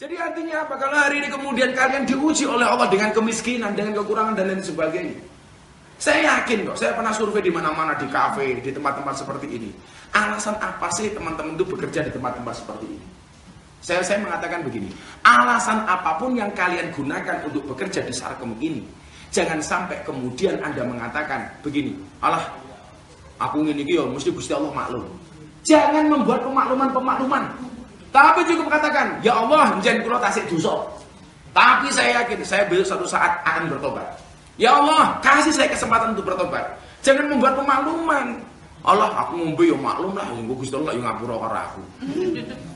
Jadi artinya apa? Kalau hari ini kemudian kalian diuji oleh Allah dengan kemiskinan, dengan kekurangan dan lain sebagainya. Saya yakin kok, saya pernah survei di mana-mana, di kafe, di tempat-tempat seperti ini. Alasan apa sih teman-teman itu bekerja di tempat-tempat seperti ini? Saya, saya mengatakan begini, alasan apa pun yang kalian gunakan untuk bekerja di Sarkem ini, jangan sampai kemudian Anda mengatakan begini, Allah, aku ini ya, mesti Gusti Allah maklum. Jangan membuat pemakluman-pemakluman. Tapi juga katakan, ya Allah, jangan kula tasik dosa. Tapi saya yakin, saya besok suatu saat akan bertobat. Ya Allah, kasih saya kesempatan untuk bertobat. Jangan membuat pemakluman. Allah, aku ngombe ya maklum lah, yang Gusti Allah yang ngapura karo aku.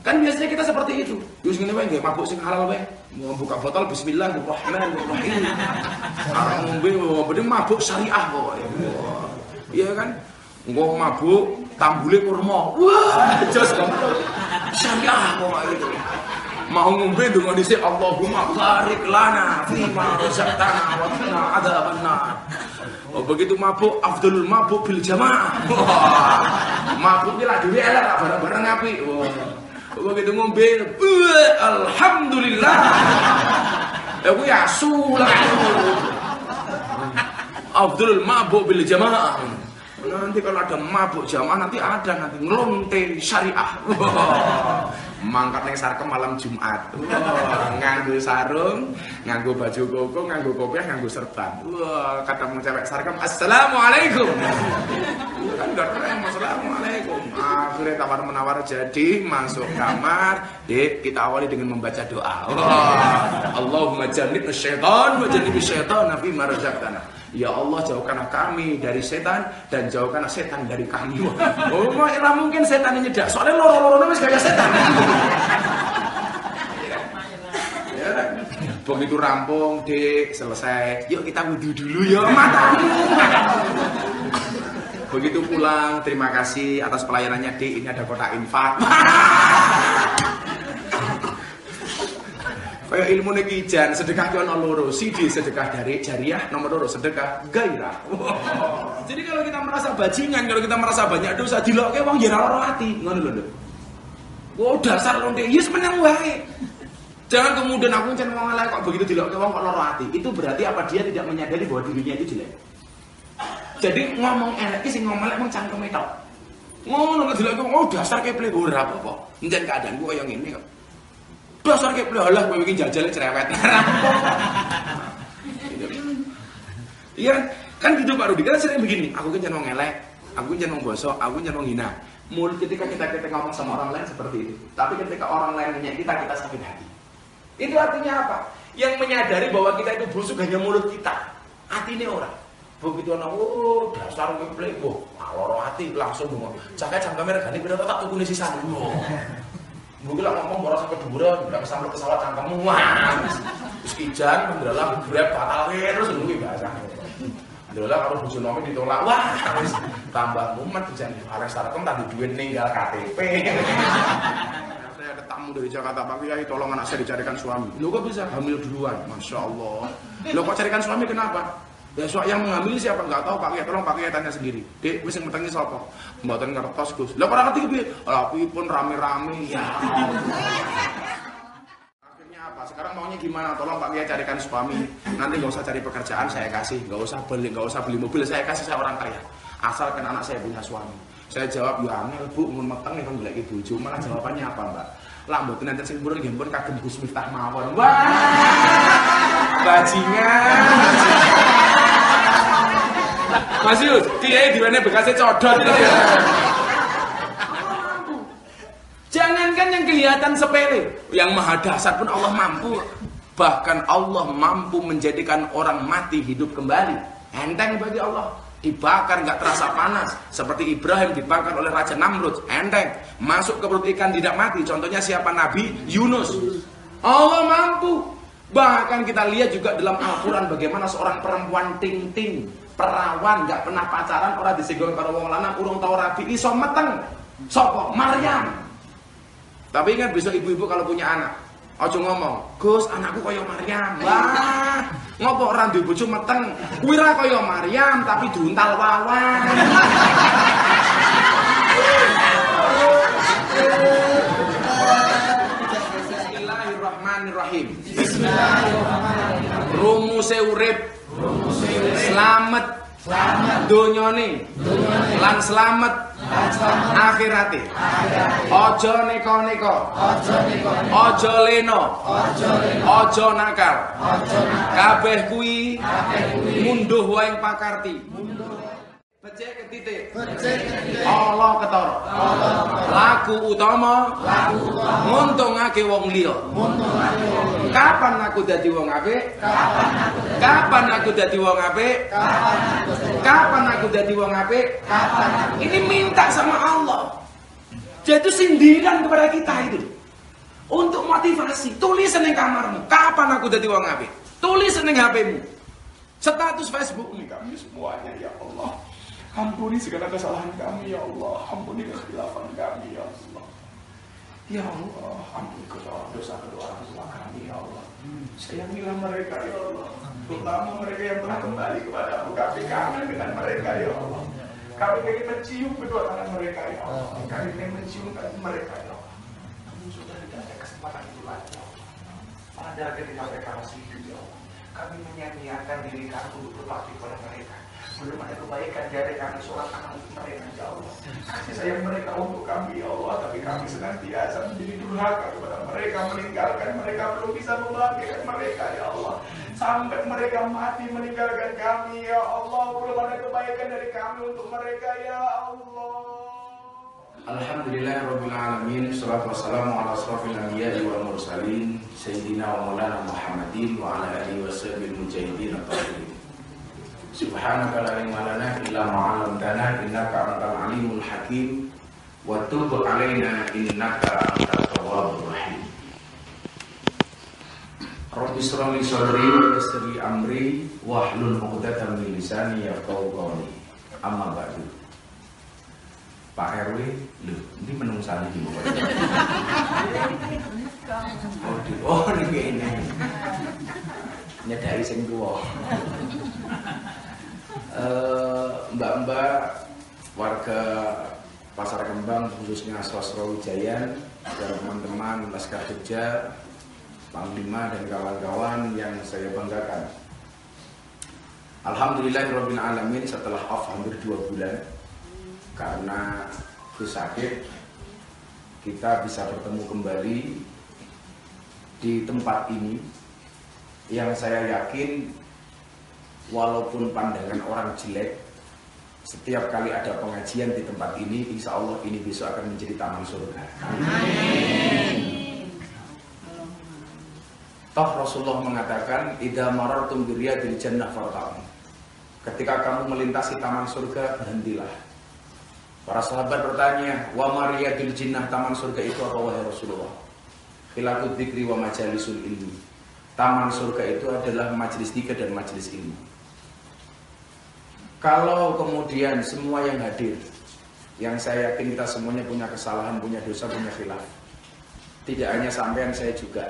Kan biasanya kita seperti itu. Terus ngene wae nggih mabuk sing halal wae. Mau buka botol bismillahirrahmanirrahim. Ngombe ngombe mabuk syariah kok. Iya kan? Engko mabuk tambule kurma. Wah, jos syariah kok gitu mau ngombe donga dhisik Allahumma barik lana fima razaqtana wa qina adzabannar. Oh begitu mabuk Abdul mabuk bil jamaah. Mabuknya lah dhewe elek bareng-bareng api. Oh begitu ngombe alhamdulillah. Ya kuwi asu lah. Abdul mabuk bil jamaah. Nanti kalau ada mabuk jamaah nanti ada nanti ngelonte syariah. mangkat neng sarkem malam Jumat. Nganggo sarung, nganggo baju koko, nganggo kopiah, nganggo serban. Wah, ketemu cewek sarkem, Assalamualaikum. kan gak keren, Assalamualaikum. Akhirnya tawar menawar jadi masuk kamar, dek kita awali dengan membaca doa. Wah, Allahumma jannib syaitan wa jannib syaitan nabi marzaqtana. Ya Allah jauhkanlah kami dari setan dan jauhkanlah setan dari kami. Oh, ora mungkin setan ini nyedak. Soalnya loro-loro wis kayak setan. ya, begitu rampung, Dik, selesai. Yuk kita wudhu dulu ya, matamu. Begitu pulang, terima kasih atas pelayanannya, Dik. Ini ada kotak infak. Kayak ilmu nekijan, sedekah itu ono loro. Sidi sedekah dari jariah, nomor loro sedekah gairah. Wow. Jadi kalau kita merasa bajingan, kalau kita merasa banyak dosa, dilokke wong ya ora ati, ngono lho. Wow, dasar lonte, yes menang wae. Jangan kemudian aku ncen wong elek kok begitu dilokke wong kok loro ati. Itu berarti apa dia tidak menyadari bahwa dirinya itu jelek. Jadi ngomong elek sing ngomong elek mung cangkeme tok. Ngono nek dilokke oh dasar keple ora apa-apa. Njen keadaanku koyo ngene kok. Dasar kayak halah kowe iki jajal cerewet. Iya kan gitu Pak Rudi. Kan sering begini, aku kan jeneng ngelek, aku kan jeneng bosok, aku kan jeneng hina. Mulut ketika kita kita ngomong sama orang lain seperti itu. Tapi ketika orang lain nanya kita, kita sakit hati. Itu artinya apa? Yang menyadari bahwa kita itu busuk hanya mulut kita. Hati ini orang. Begitu anak, oh dasar kowe plebo. Loro hati langsung ngomong. Cakek cangkeme regane pira tak tukune sisan. Mungkin lah ngomong boros sampai duburan, udah kesambar pesawat cangkemmu, wah. Terus kijan, mendalam, grab, batal, terus nunggu bahasa. Adalah kalau bujuk nomi ditolak, wah, harus tambah mumet, jangan harus sarkem tadi duit ninggal KTP. Saya ada tamu dari Jakarta, Pak Kiai, tolong anak saya dicarikan suami. Lo kok bisa hamil duluan? Masya Allah. Lo kok carikan suami kenapa? Besok yang mengambil siapa nggak tahu Pak Kiai, tolong Pak Kiai tanya sendiri. Dek, wis sing metengi sapa? Mboten ngertos, Gus. Lah ora ngerti piye? Lah pun rame-rame ya. Akhirnya apa? Sekarang maunya gimana? Tolong Pak Kiai carikan suami. Nanti nggak usah cari pekerjaan, saya kasih. Nggak usah beli, nggak usah beli mobil, saya kasih saya orang kaya. Asalkan anak saya punya suami. Saya jawab, ya angel bu, mun meteng kan golek bojo. Malah jawabannya apa, Mbak? Lah mboten enten sing purun nggih kagem Gus Miftah mawon. Wah! Bajingan. Mas Yus, kiai di mana bekasnya codot ya. Jangankan yang kelihatan sepele, yang maha dasar pun Allah mampu. Bahkan Allah mampu menjadikan orang mati hidup kembali. Enteng bagi Allah. Dibakar nggak terasa panas. Seperti Ibrahim dibakar oleh Raja Namrud. Enteng. Masuk ke perut ikan tidak mati. Contohnya siapa Nabi? Yunus. Allah mampu. Bahkan kita lihat juga dalam Al-Quran bagaimana seorang perempuan ting-ting perawan nggak pernah pacaran orang disenggol karo wong lanang urung tau rapi iso meteng sopo Maryam tapi ingat besok ibu-ibu kalau punya anak Ojo ngomong, Gus anakku kaya Maryam. Wah, ngopo ora duwe bojo meteng. Kuwi ra kaya Maryam tapi duntal wawan. Bismillahirrahmanirrahim. Bismillahirrahmanirrahim. Rumuse urip. Selamat. Selamat donyane. Lan selamat akhirate. Ojo neko-neko. Ojo leno. Ojo nakal. Kabeh kuwi munduh wae pakarti. Becek ke titik. Allah ketara. Laku utama. Laku utama. Nguntungake wong liya. Kapan aku dadi wong apik? Kapan aku dadi wong apik? Kapan aku dadi wong apik? Ini minta sama Allah. Itu sindiran kepada kita itu. Untuk motivasi, tulis di kamarmu. Kapan aku dadi wong apik? Tulis di HP-mu. Status Facebook ini kami semuanya ya Allah. Ampuni segala kesalahan kami ya Allah. Ampuni kekhilafan kami ya Allah. Ya Allah, ampuni dosa kedua orang tua kami ya Allah. Sayangilah mereka ya Allah. Terutama mereka yang telah kembali kepada Kami kangen dengan mereka ya Allah. Kami ingin mencium kedua tangan mereka ya Allah. Kami ingin mencium mereka ya Allah. Namun sudah tidak ada kesempatan itu lagi ya Allah. Pada ketika mereka masih hidup ya Allah. Kami menyanyiakan diri kami untuk berbakti kepada mereka belum ada kebaikan dari kami sholat anak untuk mereka ya Allah. Kasih sayang mereka untuk kami ya Allah tapi kami senantiasa menjadi durhaka kepada mereka meninggalkan mereka belum bisa membahagiakan mereka ya Allah. Sampai mereka mati meninggalkan kami ya Allah. Belum ada kebaikan dari kami untuk mereka ya Allah. Alhamdulillah Rabbil Alamin Salatu wassalamu ala asrafil anbiya wal mursalin Sayyidina wa maulana Muhammadin Wa ala alihi wa sahbihi mujahidin at Subhanaka la ilma lana illa ma 'allamtana innaka antal alimul hakim wa tub 'alaina innaka antat tawwabur rahim. Rabbi li sadri wa yassir amri wahlul 'uqdatam min lisani yafqahu qawli. Amma ba'du. Pak RW, lho, ini menung sali di bawah. Oh, di oh ini. Nyedari sing tuwa. Eh, mbak-mbak warga Pasar Kembang khususnya Sosro Wijayan dan teman-teman Laskar Jogja, Panglima dan kawan-kawan yang saya banggakan. Alhamdulillah Robin Alamin setelah off hampir dua bulan karena aku sakit kita bisa bertemu kembali di tempat ini yang saya yakin walaupun pandangan orang jelek setiap kali ada pengajian di tempat ini insya Allah ini besok akan menjadi taman surga. Amin. Toh Rasulullah mengatakan Ida marartum biriyadil jannah fartam Ketika kamu melintasi taman surga berhentilah. Para sahabat bertanya Wa mariyadil jinnah taman surga itu apa wahai Rasulullah? Khilafud dikri wa majalisul ilmi. Taman surga itu adalah majelis tiga dan majelis ilmu kalau kemudian semua yang hadir, yang saya yakin kita semuanya punya kesalahan, punya dosa, punya khilaf. Tidak hanya sampean saya juga.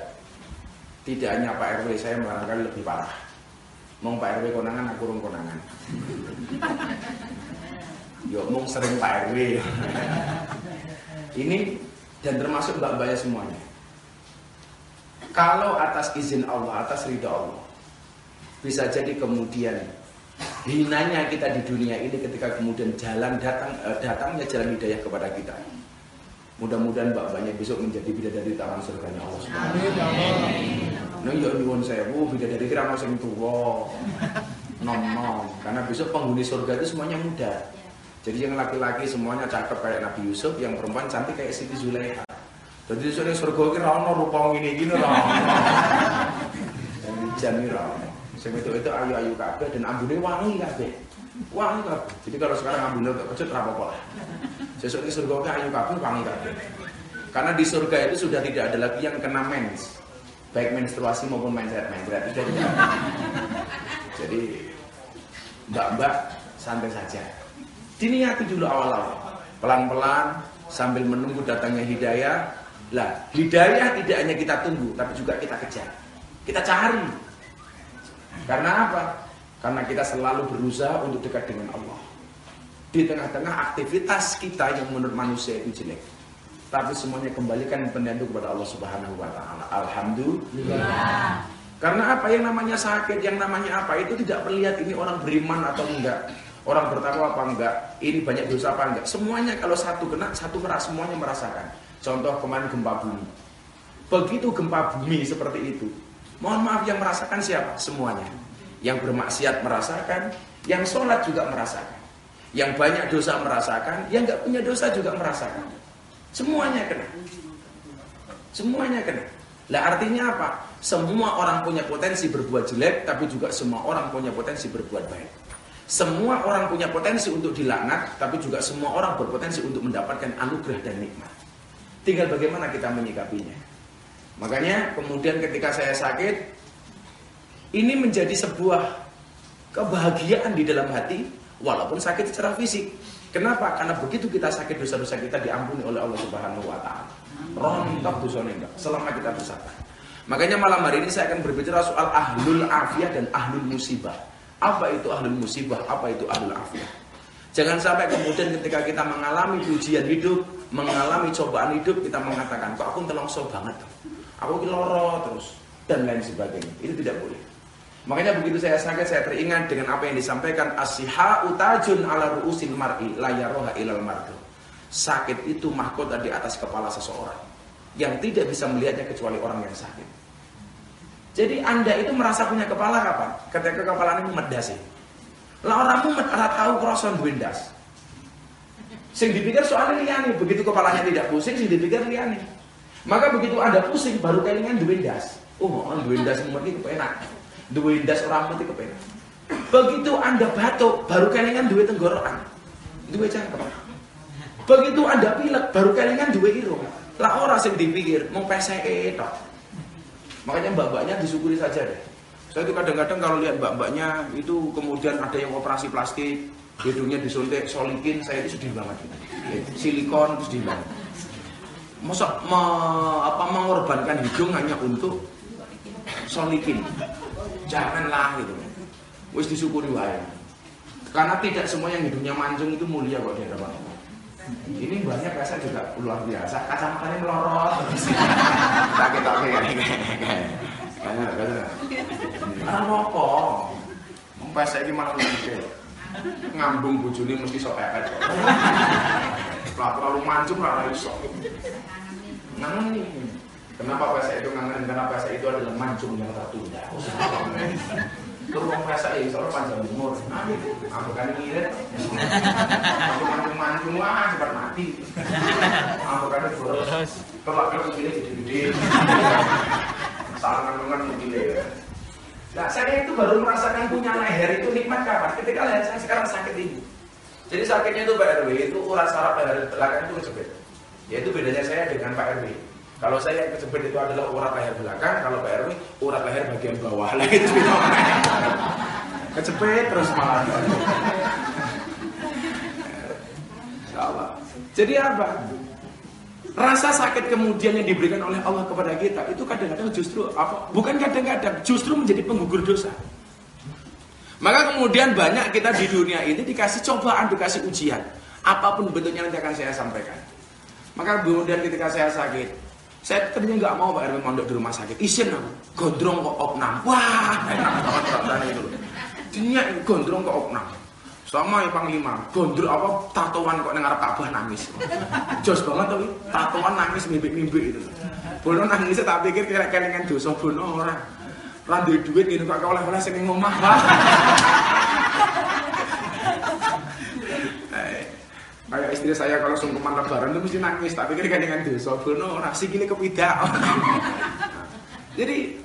Tidak hanya Pak RW, saya barangkali lebih parah. Mau Pak RW konangan, aku rung konangan. Yo, mau sering Pak RW. Ini dan termasuk mbak-mbaknya semuanya. Kalau atas izin Allah, atas ridha Allah, bisa jadi kemudian hinanya kita di dunia ini ketika kemudian jalan datang eh, datangnya jalan hidayah kepada kita. Mudah-mudahan Mbak banyak besok menjadi bidadari taman surganya Allah Subhanahu Nah, ya nyuwun sewu bidadari kira sing tuwa. Nom-nom, karena besok penghuni surga itu semuanya muda. Jadi yang laki-laki semuanya cakep kayak Nabi Yusuf, yang perempuan cantik kayak Siti Zulaikha. Jadi sore surga kira ono rupa ngene iki ora ono. Dan dijan Sing itu ayu-ayu kabeh dan ambune wangi kabeh. Wangi kabeh. Jadi kalau sekarang ambune untuk kecut ora apa-apa. Sesuk di surga ayu kabeh wangi kabeh. Karena di surga itu sudah tidak ada lagi yang kena mens. Baik menstruasi maupun mensret-mensret itu tidak. Jadi mbak-mbak santai saja. Diniati dulu awal-awal. Pelan-pelan sambil menunggu datangnya hidayah. Lah, hidayah tidak hanya kita tunggu, tapi juga kita kejar. Kita cari. Karena apa? Karena kita selalu berusaha untuk dekat dengan Allah. Di tengah-tengah aktivitas kita yang menurut manusia itu jelek. tapi semuanya kembalikan penentu kepada Allah Subhanahu wa taala. Alhamdulillah. Karena apa yang namanya sakit, yang namanya apa itu tidak terlihat ini orang beriman atau enggak, orang bertakwa apa enggak, ini banyak dosa apa enggak. Semuanya kalau satu kena, satu merasa semuanya merasakan. Contoh kemarin gempa bumi. Begitu gempa bumi seperti itu, mohon maaf yang merasakan siapa? Semuanya. Yang bermaksiat merasakan, yang sholat juga merasakan. Yang banyak dosa merasakan, yang nggak punya dosa juga merasakan. Semuanya kena. Semuanya kena. Lah artinya apa? Semua orang punya potensi berbuat jelek, tapi juga semua orang punya potensi berbuat baik. Semua orang punya potensi untuk dilaknat, tapi juga semua orang berpotensi untuk mendapatkan anugerah dan nikmat. Tinggal bagaimana kita menyikapinya. Makanya kemudian ketika saya sakit, ini menjadi sebuah kebahagiaan di dalam hati, walaupun sakit secara fisik. Kenapa? Karena begitu kita sakit dosa-dosa kita diampuni oleh Allah Subhanahu wa taala. Rontok dosa enggak selama kita bersabar. Makanya malam hari ini saya akan berbicara soal ahlul afiyah dan ahlul musibah. Apa itu ahlul musibah? Apa itu ahlul afiyah? Jangan sampai kemudian ketika kita mengalami ujian hidup, mengalami cobaan hidup, kita mengatakan, kok aku telongso banget, aku loro terus, dan lain sebagainya. Itu tidak boleh. Makanya begitu saya sakit saya teringat dengan apa yang disampaikan asiha utajun ala ruusin mar'i layaroha ilal mardo. Sakit itu mahkota di atas kepala seseorang yang tidak bisa melihatnya kecuali orang yang sakit. Jadi anda itu merasa punya kepala kapan? Ketika kepala ini medas sih. Lah orang mumet ora tahu kroson duwendas. Sing dipikir soalnya liane, begitu kepalanya tidak pusing, sing dipikir liane. Maka begitu anda pusing baru kelingan duwendas. Oh, mau duwendas mumet itu enak duwe ndas ora mati kepenak. Begitu Anda batuk, baru kelingan duwe tenggorokan. Duwe cangkem. Begitu Anda pilek, baru kelingan duwe irung. Lah ora sing dipikir, mau peseke tok. Makanya mbak-mbaknya disyukuri saja deh. Saya itu kadang-kadang kalau lihat mbak-mbaknya itu kemudian ada yang operasi plastik, hidungnya disuntik solikin, saya itu sedih banget. Silikon itu sedih banget. Masa me, apa mengorbankan hidung hanya untuk solikin? janganlah gitu. Wis disyukuri wae. Karena tidak semua yang hidupnya mancung itu mulia kok di hadapan ini banyak biasa juga luar biasa. Kacamatanya melorot. Sakit oke kan? Kayaknya kayaknya ah apa? Pas saya malah ngomong ngambung bujuni mesti sok pepet kok lah terlalu mancung lah iso namun Kenapa puasa itu ngangen? Karena puasa itu adalah mancung yang tertunda. Terus orang puasa ya, soalnya panjang umur. Nah, aku kan ngirit. Aku mancung-mancung wah cepat mati. Aku kan boros. Kalau kalau gini gede-gede. Salah dengan gile. Nah, saya itu baru merasakan punya leher itu nikmat kapan? Ketika leher saya sekarang sakit ini. Jadi sakitnya itu Pak RW itu urat saraf leher belakang itu kejepit. Yaitu bedanya saya dengan Pak RW. Kalau saya yang kejepit itu adalah urat leher belakang, kalau Pak Erwin urat leher bagian bawah. Lah itu Kejepit terus malah. Allah. Jadi apa? Rasa sakit kemudian yang diberikan oleh Allah kepada kita itu kadang-kadang justru apa? Bukan kadang-kadang, justru menjadi penggugur dosa. Maka kemudian banyak kita di dunia ini dikasih cobaan, dikasih ujian. Apa pun bentuknya nanti akan saya sampaikan. Maka kemudian ketika saya sakit, saya tadinya nggak mau Pak Erwin mondok di rumah sakit. Isin aku, gondrong kok opnam. Wah, enak banget itu. Dunia gondrong kok opnam. Sama ya Panglima, gondrong apa tatoan kok dengar Ka'bah nangis. Jos banget tapi tatoan nangis mimpi-mimpi itu. Bono nangis tak pikir kira kelingan dosa bono orang. Randu duit gitu kok oleh-oleh sing ngomah. Kayak istri saya kalau sungkeman lebaran itu mesti nangis, tapi pikir kan dengan dosa, bono nasi gini kepidak. Jadi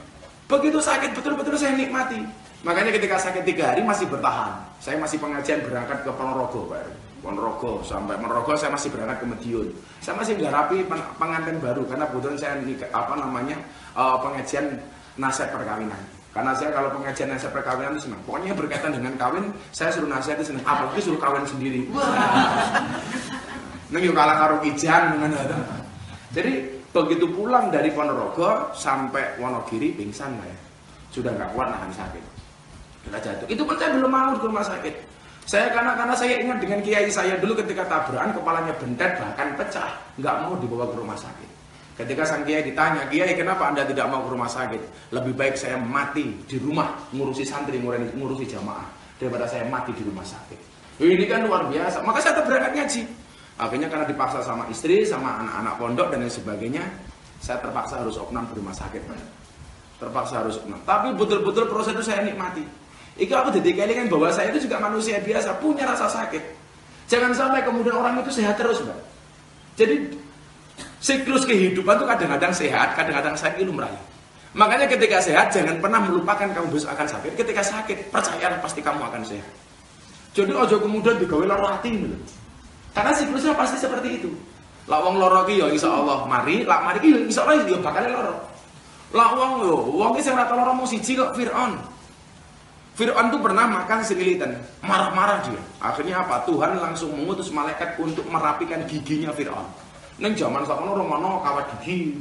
begitu sakit betul-betul saya nikmati. Makanya ketika sakit tiga hari masih bertahan. Saya masih pengajian berangkat ke Ponorogo, Pak. Ponorogo sampai Ponorogo saya masih berangkat ke Medion. Saya masih rapi pengantin baru karena kebetulan saya apa namanya uh, pengajian nasihat perkawinan. Karena saya kalau pengajian nasihat perkawinan itu senang. Pokoknya berkaitan dengan kawin, saya suruh nasihat itu senang. Apalagi suruh kawin sendiri. Neng yuk kalah karo ijan dengan Jadi begitu pulang dari Ponorogo sampai Wonogiri pingsan lah ya. Sudah nggak kuat nahan sakit. Sudah jatuh. Itu pun saya belum mau ke rumah sakit. Saya karena karena saya ingat dengan kiai saya dulu ketika tabrakan kepalanya bentet bahkan pecah, nggak mau dibawa ke rumah sakit. Ketika sang kiai ditanya, kiai kenapa anda tidak mau ke rumah sakit? Lebih baik saya mati di rumah ngurusi santri, ngurusi jamaah daripada saya mati di rumah sakit. Ini kan luar biasa. Maka saya tetap berangkat ngaji. Akhirnya karena dipaksa sama istri, sama anak-anak pondok dan lain sebagainya, saya terpaksa harus opnam di rumah sakit. Terpaksa harus opnam. Tapi betul-betul proses itu saya nikmati. Itu aku jadi kan bahwa saya itu juga manusia biasa, punya rasa sakit. Jangan sampai kemudian orang itu sehat terus, Mbak. Jadi siklus kehidupan itu kadang-kadang sehat, kadang-kadang sakit lumrah. Makanya ketika sehat jangan pernah melupakan kamu besok akan sakit. Ketika sakit, percayalah pasti kamu akan sehat. Jadi ojo kemudian digawe lara hati. Karena siklusnya pasti seperti itu. Lak wong ki ya Allah mari, lak mari ki ya insyaallah ya bakal loro. Lak wong yo, wong ki sing ora loro mung siji kok Firaun. Fir'aun itu pernah makan selilitan, marah-marah dia. Akhirnya apa? Tuhan langsung mengutus malaikat untuk merapikan giginya Fir'aun. Neng zaman sakmono romono kawat gigi.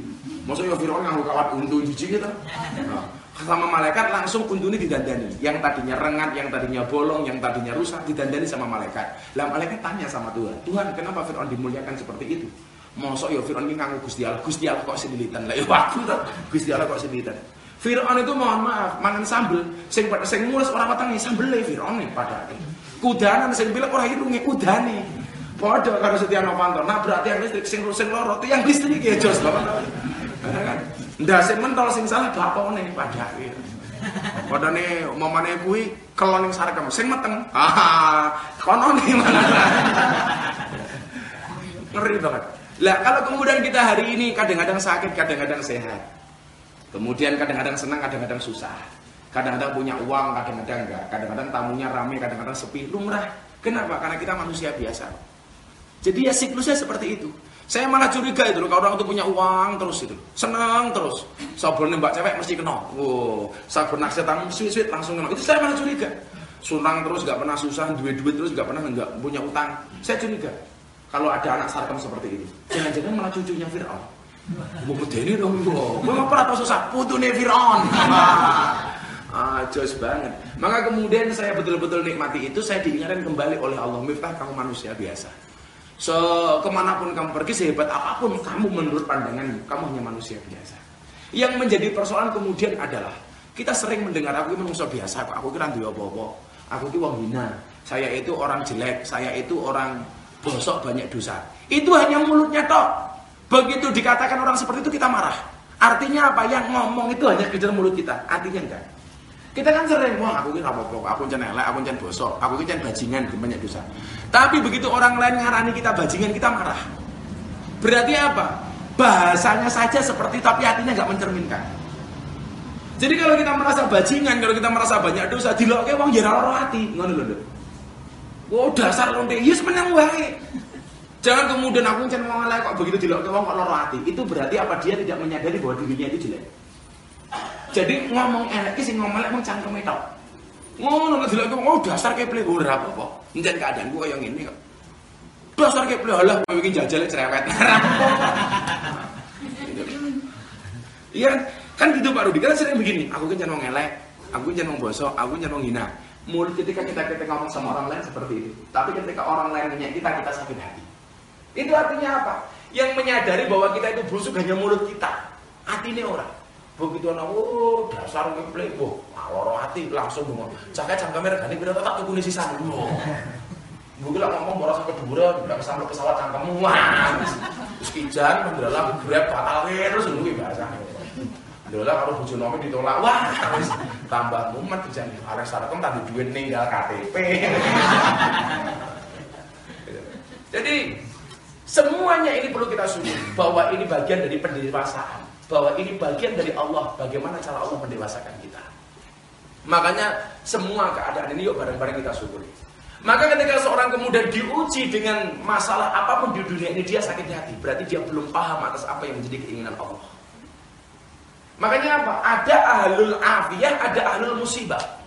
Maksudnya Fir'aun nganggo kawat untu gigi gitu. Nah, sama malaikat langsung untune didandani. Yang tadinya rengat, yang tadinya bolong, yang tadinya rusak didandani sama malaikat. Lah malaikat tanya sama Tuhan, "Tuhan, kenapa Firaun dimuliakan seperti itu?" Mosok ya Firaun ini nganggo Gusti Allah, Gusti Allah kok selilitan. Lah ya aku Gusti Allah kok selilitan. Fir'aun itu mohon maaf, mangan sambel, sing sing mulus ora wetenge sambele Fir'aun padahal. Kudanan sing bilang ora irunge kudane. Padha karo Setia Novanto. Nah berarti yang listrik sing sing loro yang listrik ya jos Bapak. Kan? Ndak sing mentol sing salah bapakne padahal. Padane mamane kuwi kelon ning sarkem sing meteng. Ah, kono nih mana. Ngeri banget. Lah kalau kemudian kita hari ini kadang-kadang sakit, kadang-kadang sehat. Kemudian kadang-kadang senang, kadang-kadang susah. Kadang-kadang punya uang, kadang-kadang enggak. Kadang-kadang tamunya ramai, kadang-kadang sepi. Lumrah. Kenapa? Karena kita manusia biasa. Jadi ya siklusnya seperti itu. Saya malah curiga itu kalau orang itu punya uang terus itu. Senang terus. Sabar mbak cewek mesti kena. Sabar naksir tamu sweet-sweet langsung kena. Itu saya malah curiga. Sunang terus gak pernah susah, duit-duit terus gak pernah nggak punya utang. Saya curiga. Kalau ada anak sarkam seperti ini, jangan-jangan malah cucunya Fir'aun. Mau medeni dong. Mau apa atau susah? Putune Firaun. Ah, jos banget. Maka kemudian saya betul-betul nikmati itu, saya diingatkan kembali oleh Allah. Miftah kamu manusia biasa. So, ke mana pun kamu pergi, sehebat apa pun kamu menurut pandanganmu, kamu hanya manusia biasa. Yang menjadi persoalan kemudian adalah kita sering mendengar aku ini manusia biasa, aku kira duwe apa-apa. Aku itu wong hina. Saya itu orang jelek, saya itu orang bosok banyak dosa. Itu hanya mulutnya toh. Begitu dikatakan orang seperti itu kita marah. Artinya apa? Yang ngomong itu hanya kejar mulut kita. Artinya enggak. Kita kan sering, wah aku ini rapopo, aku ini elek, aku ini bosok, aku ini bajingan, banyak dosa. Tapi begitu orang lain ngarani kita bajingan, kita marah. Berarti apa? Bahasanya saja seperti tapi hatinya nggak mencerminkan. Jadi kalau kita merasa bajingan, kalau kita merasa banyak dosa, dilokke wong ya ora hati, ngono lho. Oh dasar lonte, yes menang wae. Jangan kemudian aku jangan mau ngalah kok begitu dilok ke wong kok loro hati. Itu berarti apa dia tidak menyadari bahwa dirinya itu jelek. Jadi ngomong elek sih ngomong elek mung cangkeme tok. Ngono nek dilok ke oh dasar keple ora apa-apa. Njen keadaan gua yang ini kok. Dasar keple halah kowe iki jajal cerewet. Iya kan gitu Pak Rudi kan sering begini, aku kan jangan ngomong elek, aku jangan bosok, aku jangan ngomong hina. Mulut ketika kita kita ngomong sama orang lain seperti itu. Tapi ketika orang lain nanya kita, kita sakit hati. Itu artinya apa? Yang menyadari bahwa kita itu busuk hanya mulut kita. Hati ini orang. Begitu anak, oh dasar ngeplay, boh, loro hati langsung ngomong. Cakap cangkem regane pira tak tuku sisa dulu. Gue lah ngomong boros sampai dua, udah kesambet pesawat cangkemmu, terus kijan, mendalam, grab batal terus nunggu bahasa. Dola kalau bojo nomi ditolak, wah, tambah mumet kijan, Alex Sarkom tadi duit ninggal KTP. Jadi Semuanya ini perlu kita syukur bahwa ini bagian dari pendewasaan, bahwa ini bagian dari Allah bagaimana cara Allah mendewasakan kita. Makanya semua keadaan ini yuk bareng-bareng kita syukuri. Maka ketika seorang kemudian diuji dengan masalah apa pun di dunia ini dia sakit hati, berarti dia belum paham atas apa yang menjadi keinginan Allah. Makanya apa? Ada ahlul afiyah, ada ahlul musibah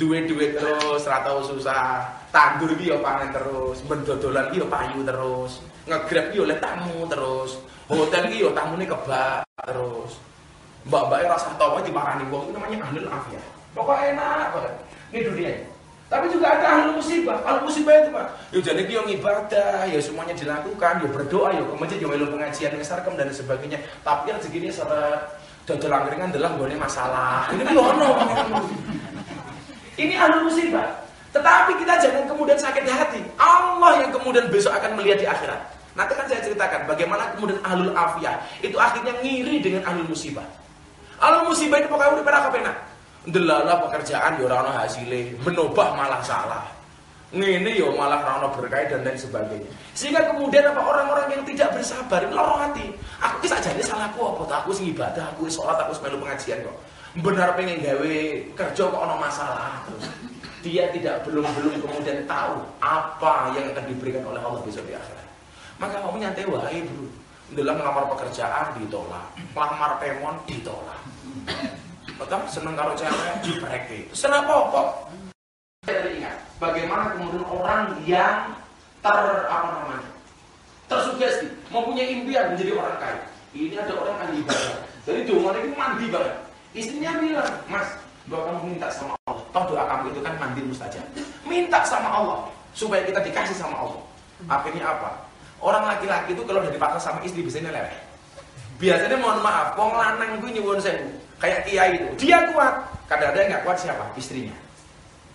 duit-duit terus, ratau susah, tandur iki ya panen terus, mendodolan iki ya payu terus, ngegrab iki ya oleh tamu terus, hotel iki ya tamune kebak terus. Mbak-mbaknya rasa tahu aja diparani wong itu namanya ahlul afiyah. Pokoknya enak banget. Ini dunia. Tapi juga ada ahli musibah. Ahli musibah itu pak, ya jadi yang ibadah, ya semuanya dilakukan, ya berdoa, ya ke masjid, ya melu pengajian, yang dan sebagainya. Tapi yang segini seret, dodol angkringan adalah gue masalah. Ini kan ono. Ini ahli musibah. Tetapi kita jangan kemudian sakit hati. Allah yang kemudian besok akan melihat di akhirat. Nanti kan saya ceritakan bagaimana kemudian ahlul afiyah itu akhirnya ngiri dengan ahlul musibah. Ahlul musibah itu pokoknya udah pada kepenak. Delala pekerjaan ya ora hasilnya menobah malah salah. Ini yo ya malah rano berkait dan lain sebagainya. Sehingga kemudian apa orang-orang yang tidak bersabar loro hati. Aku bisa jadi salahku apa aku sing ibadah aku sholat aku melu pengajian kok. Benar pengen gawe kerja kok ono masalah terus. Dia tidak belum belum kemudian tahu apa yang akan diberikan oleh Allah besok di akhirat maka kamu nyantai wae bro dalam melamar pekerjaan ditolak lamar pemon ditolak Betul? Seneng kalau cewek dibreki. Senang apa? Jadi ingat, bagaimana kemudian orang yang ter apa namanya tersugesti, mempunyai impian menjadi orang kaya. Ini ada orang yang ibadah. Jadi doa itu mandi banget. Istrinya bilang, Mas, doa kamu minta sama Allah. Toh doa kamu itu kan mandi mustajab. Minta sama Allah supaya kita dikasih sama Allah. Akhirnya apa? Orang laki-laki itu kalau udah dipaksa sama istri biasanya leleh. Biasanya mohon maaf, wong lanang gue nyuwun sewu kayak kiai itu. Dia kuat. Kadang-kadang nggak kuat siapa? Istrinya.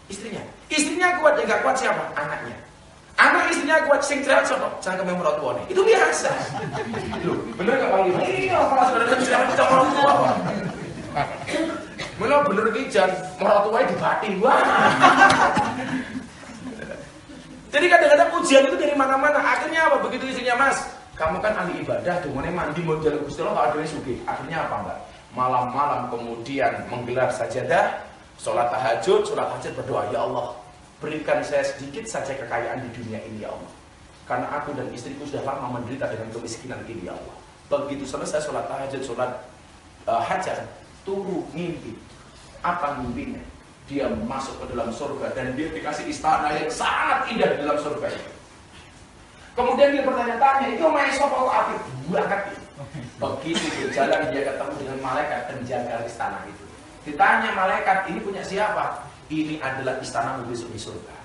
Istrinya. Istrinya kuat, yang nggak kuat siapa? Anaknya. Anak istrinya kuat, sing cerewet siapa? Jangan kemeng merot tuane. Itu biasa. Loh, bener nggak Bang Iya, kalau sudah ada cerewet sama orang tua. Mula bener ki jan tuane dibatin. Wah. Jadi kadang-kadang ujian itu dari mana-mana. Akhirnya apa? Begitu istrinya Mas, kamu kan ahli ibadah, tuh mandi mau jalan Gusti Allah, ada sugi. Akhirnya apa mbak? malam-malam kemudian menggelar sajadah, sholat tahajud, sholat tahajud berdoa, Ya Allah, berikan saya sedikit saja kekayaan di dunia ini ya Allah. Karena aku dan istriku sudah lama menderita dengan kemiskinan ini ya Allah. Begitu selesai sholat tahajud, sholat uh, hajat, turu mimpi. Apa mimpinya? Dia masuk ke dalam surga dan dia dikasih istana yang sangat indah di dalam surga itu. Kemudian dia bertanya-tanya, itu main sopa api berangkat Begitu berjalan dia ketemu dengan malaikat penjaga istana itu. Ditanya malaikat, ini punya siapa? Ini adalah istana besok di surga.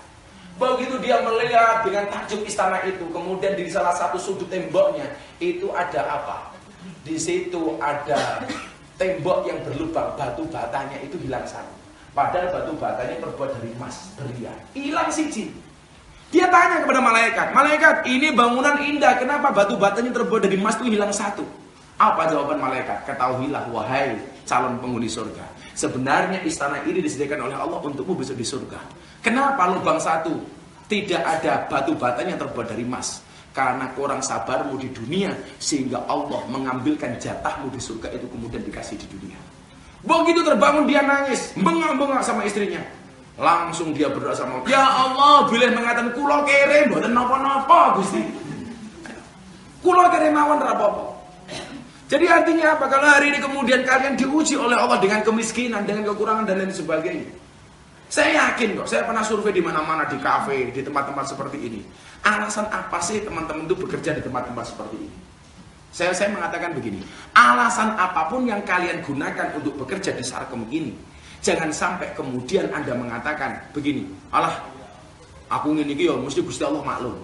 Begitu dia melihat dengan takjub istana itu, kemudian di salah satu sudut temboknya itu ada apa? Di situ ada tembok yang berlubang, batu batanya itu hilang satu. Padahal batu batanya terbuat dari emas, berlian. Hilang siji. Dia tanya kepada malaikat, malaikat ini bangunan indah, kenapa batu batanya terbuat dari emas itu hilang satu? Apa jawaban malaikat? Ketahuilah wahai calon penghuni surga. Sebenarnya istana ini disediakan oleh Allah untukmu besok di surga. Kenapa lubang satu? Tidak ada batu bata yang terbuat dari emas. Karena kurang sabarmu di dunia sehingga Allah mengambilkan jatahmu di surga itu kemudian dikasih di dunia. Begitu terbangun dia nangis, bengak-bengak sama istrinya. Langsung dia berdoa sama. Ya Allah, bila mengatakan kulo kere mboten napa-napa Gusti. Kulo kere mawon ra apa-apa. Jadi artinya apa? Kalau hari ini kemudian kalian diuji oleh Allah dengan kemiskinan, dengan kekurangan dan lain sebagainya. Saya yakin kok, saya pernah survei di mana-mana, di kafe, di tempat-tempat seperti ini. Alasan apa sih teman-teman itu bekerja di tempat-tempat seperti ini? Saya, saya mengatakan begini, alasan apa pun yang kalian gunakan untuk bekerja di Sarkem ini, jangan sampai kemudian Anda mengatakan begini, Allah, aku ingin ini ya, mesti Gusti Allah maklum.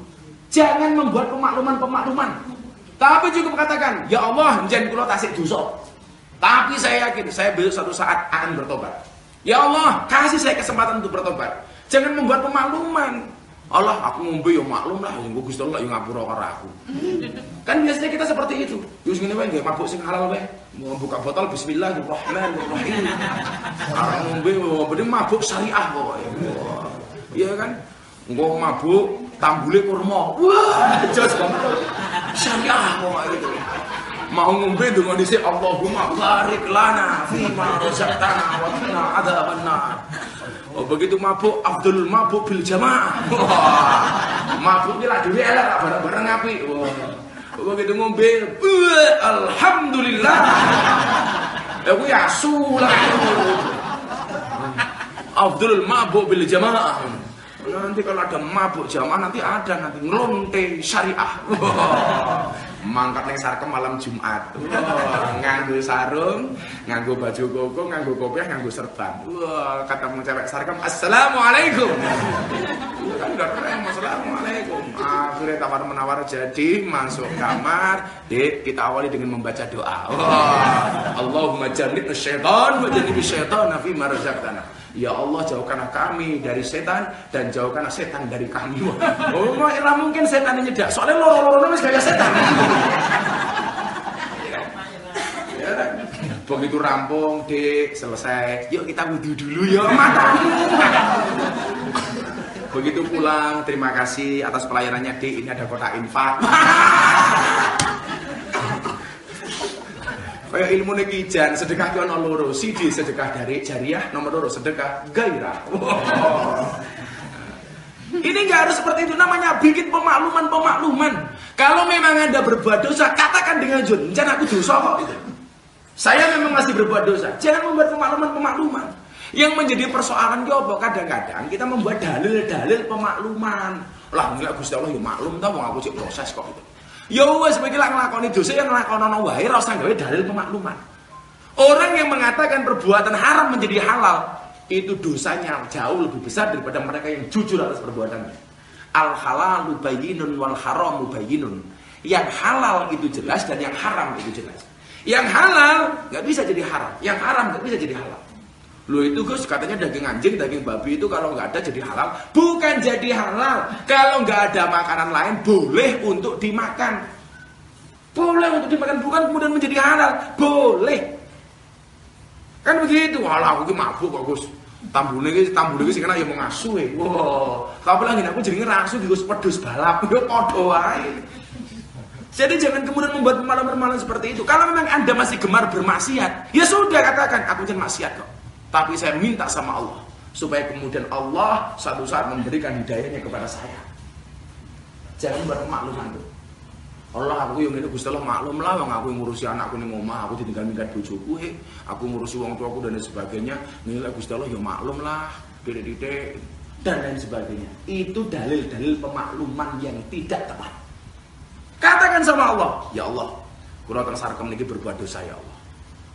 Jangan membuat pemakluman-pemakluman. Tapi juga mengatakan, ya Allah, jangan kulo tasik dosa. Tapi saya yakin, saya besok suatu saat akan bertobat. Ya Allah, kasih saya kesempatan untuk bertobat. Jangan membuat pemakluman. Allah, aku ngombe ya maklum lah, yang Gusti Allah yang ngapura karo aku. Kan biasanya kita seperti itu. Yus ngene wae nggih mabuk sing halal wae. Mau buka botol bismillahirrahmanirrahim. Arep ngombe ngombe mabuk syariah pokoknya. Iya kan? Engko mabuk tambule kurma. Wah, banget syariah mau gitu mau ngombe dengan dhisik Allahumma barik lana fima razaqtana wa qina adzabannar Oh begitu mabuk Abdul mabuk bil jamaah. mabuk ini lah dhewe elek bareng-bareng ngapi. Wah. Begitu ngombe alhamdulillah. Ya kuwi. Abdul mabuk bil jamaah. Nanti kalau ada mabuk jamaah nanti ada nanti ngelonte syariah. Mangkat neng sarkem malam Jumat. Wah, nganggo sarung, nganggo baju koko, nganggo kopiah, nganggo serban. Wah, ketemu cewek sarkem, Assalamualaikum. kan udah keren, Assalamualaikum. Akhirnya tawar menawar jadi masuk kamar, Dek, kita awali dengan membaca doa. Wah, Allahumma jannib syaitan wa jannib syaitan fi ma Ya Allah jauhkanlah kami dari setan dan jauhkanlah setan dari kami. Oh, ora mungkin setan nyedak. Soalnya loro-loro wis gaya setan. ya, begitu rampung, Dik, selesai. Yuk kita wudhu dulu ya, mata. Begitu pulang, terima kasih atas pelayanannya, Dik. Ini ada kotak infak. Kayak ilmu nekijan sedekah ki ana loro, siji sedekah dari jariah, nomor loro sedekah gairah. Ini nggak harus seperti itu namanya bikin pemakluman-pemakluman. Kalau memang Anda berbuat dosa, katakan dengan jujur, jangan aku dosa kok. Saya memang masih berbuat dosa. Jangan membuat pemakluman-pemakluman. Yang menjadi persoalan apa? Kadang-kadang kita membuat dalil-dalil pemakluman. Lah, enggak Gusti Allah ya maklum tau aku cek proses kok itu. Ya wes iki lak nglakoni dosa yang nglakonono wae ora usah gawe dalil pemakluman. Orang yang mengatakan perbuatan haram menjadi halal itu dosanya jauh lebih besar daripada mereka yang jujur atas perbuatannya. Al halalu bayyinun wal haramu bayyinun. Yang halal itu jelas dan yang haram itu jelas. Yang halal nggak bisa jadi haram, yang haram nggak bisa jadi halal. Lo itu Gus katanya daging anjing, daging babi itu kalau nggak ada jadi halal. Bukan jadi halal. Kalau nggak ada makanan lain boleh untuk dimakan. Boleh untuk dimakan bukan kemudian menjadi halal. Boleh. Kan begitu. Walah aku mabuk kok Gus. Tambune iki tambune iki sing kena ya mau ngasuh e. Wah, tapi lagi aku jadi ngerasu Gus pedus balap. Yo padha wae. Jadi jangan kemudian membuat malam-malam seperti itu. Kalau memang Anda masih gemar bermaksiat, ya sudah katakan aku jangan maksiat kok. Tapi saya minta sama Allah supaya kemudian Allah satu saat memberikan hidayahnya kepada saya. Jangan bermakluman tuh. Allah aku yang ini Gusti Allah maklum lah wong aku yang ngurusi anakku ning omah, aku ditinggal minggat bojoku he, aku ngurusi wong tuaku dan sebagainya. Nilai Gusti Allah ya maklum lah, dede-dede dan lain sebagainya. Itu dalil-dalil pemakluman yang tidak tepat. Katakan sama Allah, ya Allah, kurang tersarkem ini berbuat dosa ya Allah.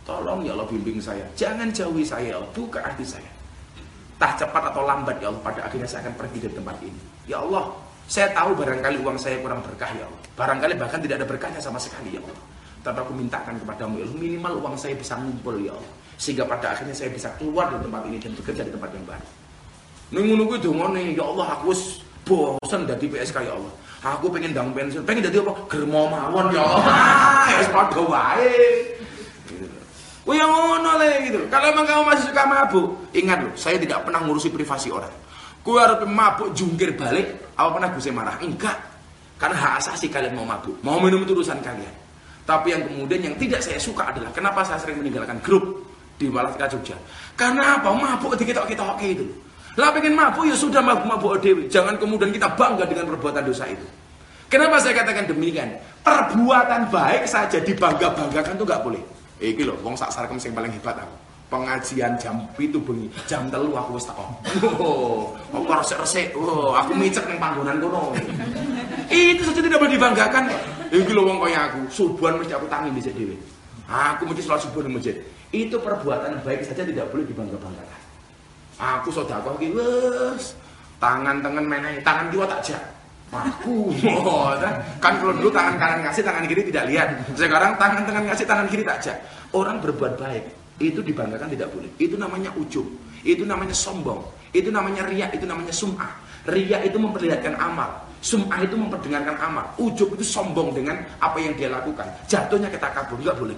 Tolong ya Allah bimbing saya. Jangan jauhi saya ya Allah. Buka hati saya. Tah cepat atau lambat ya Allah. Pada akhirnya saya akan pergi dari tempat ini. Ya Allah. Saya tahu barangkali uang saya kurang berkah ya Allah. Barangkali bahkan tidak ada berkahnya sama sekali ya Allah. Tapi aku mintakan kepadamu ya Allah. Minimal uang saya bisa ngumpul ya Allah. Sehingga pada akhirnya saya bisa keluar dari tempat ini dan bekerja di tempat yang baru. Nunggu-nunggu dongone ya Allah aku bosan dari PSK ya Allah. Aku pengen dang pensiun, pengen jadi apa? Germo mawon ya Allah. Ya padha wae. Oh yang ngono le gitu. Kalau emang kamu masih suka mabuk, ingat loh, saya tidak pernah ngurusi privasi orang. Kue harus mabuk jungkir balik, apa pernah gue marah? Enggak. Karena hak asasi kalian mau mabuk, mau minum itu urusan kalian. Tapi yang kemudian yang tidak saya suka adalah kenapa saya sering meninggalkan grup di Malatika Jogja. Karena apa? Mabuk kita kita oke itu. Lah pengen mabuk ya sudah mabuk mabuk dewi. Jangan kemudian kita bangga dengan perbuatan dosa itu. Kenapa saya katakan demikian? Perbuatan baik saja dibangga-banggakan itu nggak boleh. Iki lho wong sak sarkem sing paling hebat aku. Pengajian jam itu bengi, jam telu aku wis teko. Oh, aku resik-resik. Oh, aku micek ning panggonan kono. Itu saja tidak boleh dibanggakan. Iki lho wong kaya aku, subuhan mesti aku tangi dhisik dhewe. Aku mesti sholat subuh di masjid. Itu perbuatan baik saja tidak boleh dibangga-banggakan. Aku sedekah iki wis tangan tangan meneh, tangan kiwa tak jak. Aku, oh, kan kalau dulu tangan kanan ngasih, tangan kiri tidak lihat. Sekarang tangan tangan ngasih, tangan kiri tak jak. Orang berbuat baik itu dibanggakan tidak boleh. Itu namanya ujub, itu namanya sombong, itu namanya riak, itu namanya sum'ah. Riak itu memperlihatkan amal, sum'ah itu memperdengarkan amal. Ujub itu sombong dengan apa yang dia lakukan. Jatuhnya kita kabur, nggak boleh.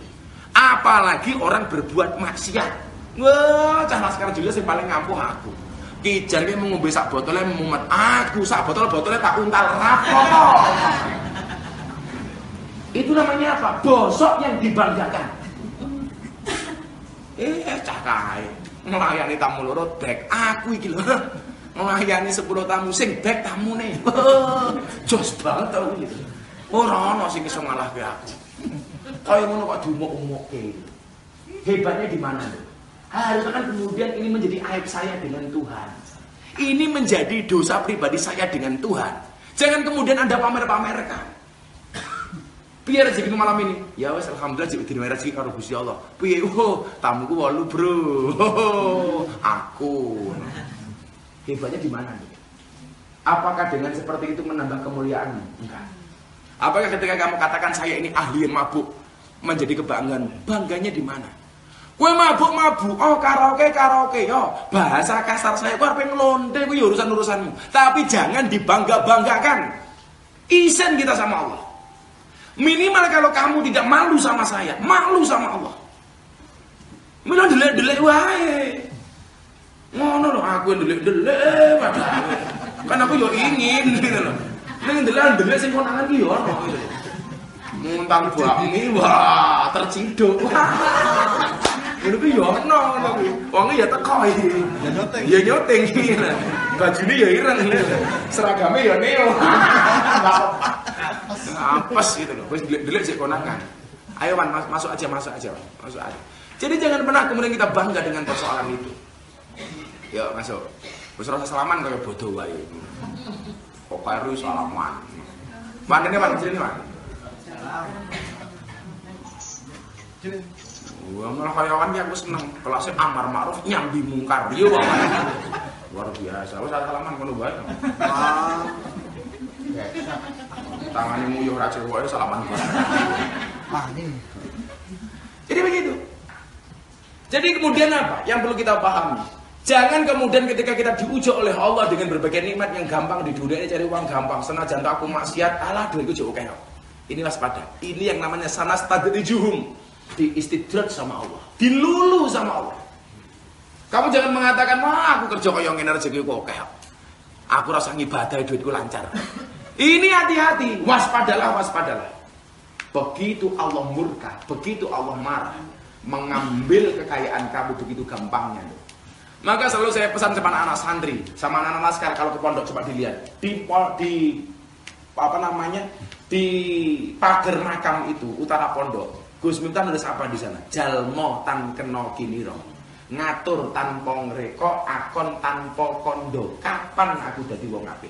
Apalagi orang berbuat maksiat. Wah, cah sekarang juga yang paling ngampuh aku. Kijan ki ngombe sak botolnya mumet. Aku sak botol botolnya tak untal rapopo. Itu namanya apa? Bosok yang dibanggakan. Eh, cah kae. Melayani tamu loro bek aku iki lho. Melayani 10 tamu sing bek tamune. Jos banget tau gitu. Ora ana sing iso ngalahke aku. Kaya ngono kok diumuk-umukke. Hebatnya di mana? Harusnya kan kemudian ini menjadi aib saya dengan Tuhan. Ini menjadi dosa pribadi saya dengan Tuhan. Jangan kemudian Anda pamer-pamerkan. Piye rezeki malam ini? Ya wes alhamdulillah jek dina rezeki karo Gusti Allah. Piye? Oh, tamuku walu, Bro. Aku. Hebatnya di mana? Apakah dengan seperti itu menambah kemuliaanmu? Enggak. Apakah ketika kamu katakan saya ini ahli mabuk menjadi kebanggaan? Bangganya di mana? Kue mabuk-mabuk, oh karaoke karaoke, yo bahasa kasar saya, kue pengen ngelonde, kue urusan urusanmu. Tapi jangan dibangga banggakan. Isen kita sama Allah. Minimal kalau kamu tidak malu sama saya, malu sama Allah. Mila delek-delek wae. Ngono loh, aku yang delek-delek Kan aku yo ingin gitu loh. Ning delek-delek sing konangan ki yo ono gitu. Bakmi wah terciduk. Ngono ku yo ono ngono ku. Ya teko iki. Ya nyoteng. Ya nyoteng iki. Bajune ya ireng. Seragame ya neo. Apes gitu loh. Wis delik sik konangan. Ayo Wan, masuk aja, masuk aja, masuk aja. Jadi jangan pernah kemudian kita bangga dengan persoalan itu. Yuk masuk. Wis rasa salaman kaya bodoh wae. Kok karo salaman. Mana nih, Wan? Sini, Wan. Sini. Wah, malah kayawan ya aku seneng. Kelasnya amar ma'ruf nyambi mungkar. Iya, Bang. Luar biasa. Wes salaman ngono bae. Ah. Tangannya muyuh ra cewek salaman ini. Jadi begitu. Jadi kemudian apa? Yang perlu kita pahami. Jangan kemudian ketika kita diuji oleh Allah dengan berbagai nikmat yang gampang di dunia ini cari uang gampang. Senajan aku maksiat, alah duitku jauh kayak. Ini waspada. Ini yang namanya sanas tadrijuhum diistidrat sama Allah, dilulu sama Allah. Kamu jangan mengatakan, "Wah, aku kerja kaya ngene rezeki kok kayak. Aku rasa ngibadah duitku lancar." Ini hati-hati, waspadalah, waspadalah. Begitu Allah murka, begitu Allah marah, mengambil kekayaan kamu begitu gampangnya. Maka selalu saya pesan sama anak-anak santri, sama anak-anak laskar kalau ke pondok coba dilihat di di apa namanya di pagar makam itu utara pondok Gus Miftah nulis apa di sana? Jalmo tan keno kiniro. Ngatur tanpa ngreko, akon tanpa kondo. Kapan aku jadi wong apik?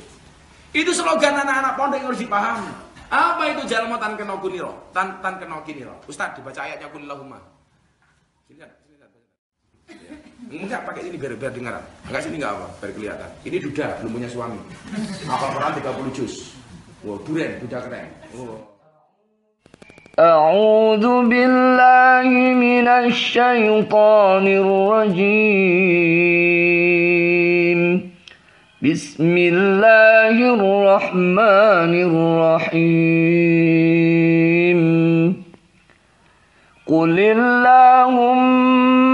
Itu slogan anak-anak pondok yang harus dipahami. Apa itu jalmo tan keno kiniro? Tan tan keno kiniro. Ustaz dibaca ayatnya kulillahumma. Sini kan. Enggak pakai ini biar biar dengar. Enggak sini enggak apa, biar kelihatan. Ini duda, belum punya suami. Apa Quran 30 juz. Wow, duren, duda keren. Oh. أعوذ بالله من الشيطان الرجيم. بسم الله الرحمن الرحيم. قل اللهم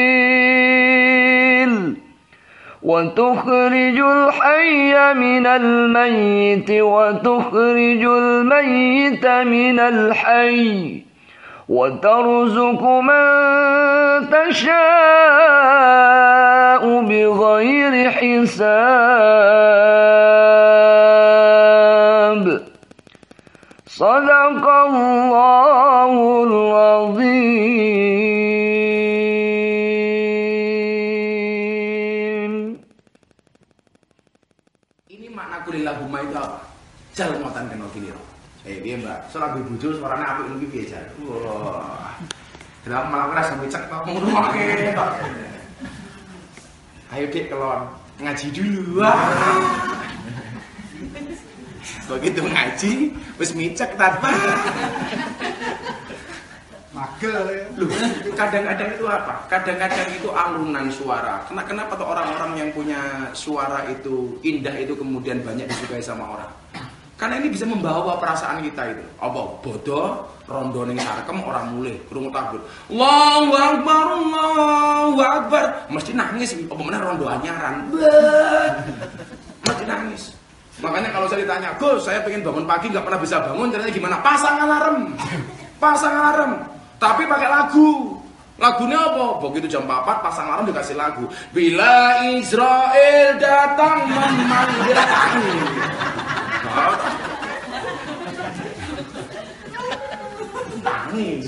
وتخرج الحي من الميت وتخرج الميت من الحي وترزق من تشاء بغير حساب. صدق الله العظيم. Soal lebih bujur, suaranya apa ini biasa. Wah, kenapa malah keras sampai cek mau Ayo dek kelon ngaji dulu. Begitu ngaji, wis micek tanpa. Magel ya. Loh, kadang-kadang itu apa? Kadang-kadang itu alunan suara. Kenapa, kenapa tuh orang-orang yang punya suara itu indah itu kemudian banyak disukai sama orang? Karena ini bisa membawa perasaan kita itu. Apa? Bodoh, rondo ning sarkem orang mulai, krungu takbir. Allahu Akbar, Allahu Akbar. Mesti nangis apa mana rondo anyaran. Mesti nangis. Makanya kalau saya ditanya, Gus, saya pengen bangun pagi nggak pernah bisa bangun, caranya gimana? Pasang alarm, pasang alarm. Tapi pakai lagu. Lagunya apa? Begitu jam 4 pasang alarm dikasih lagu. Bila Israel datang memanggil kami. Tangis.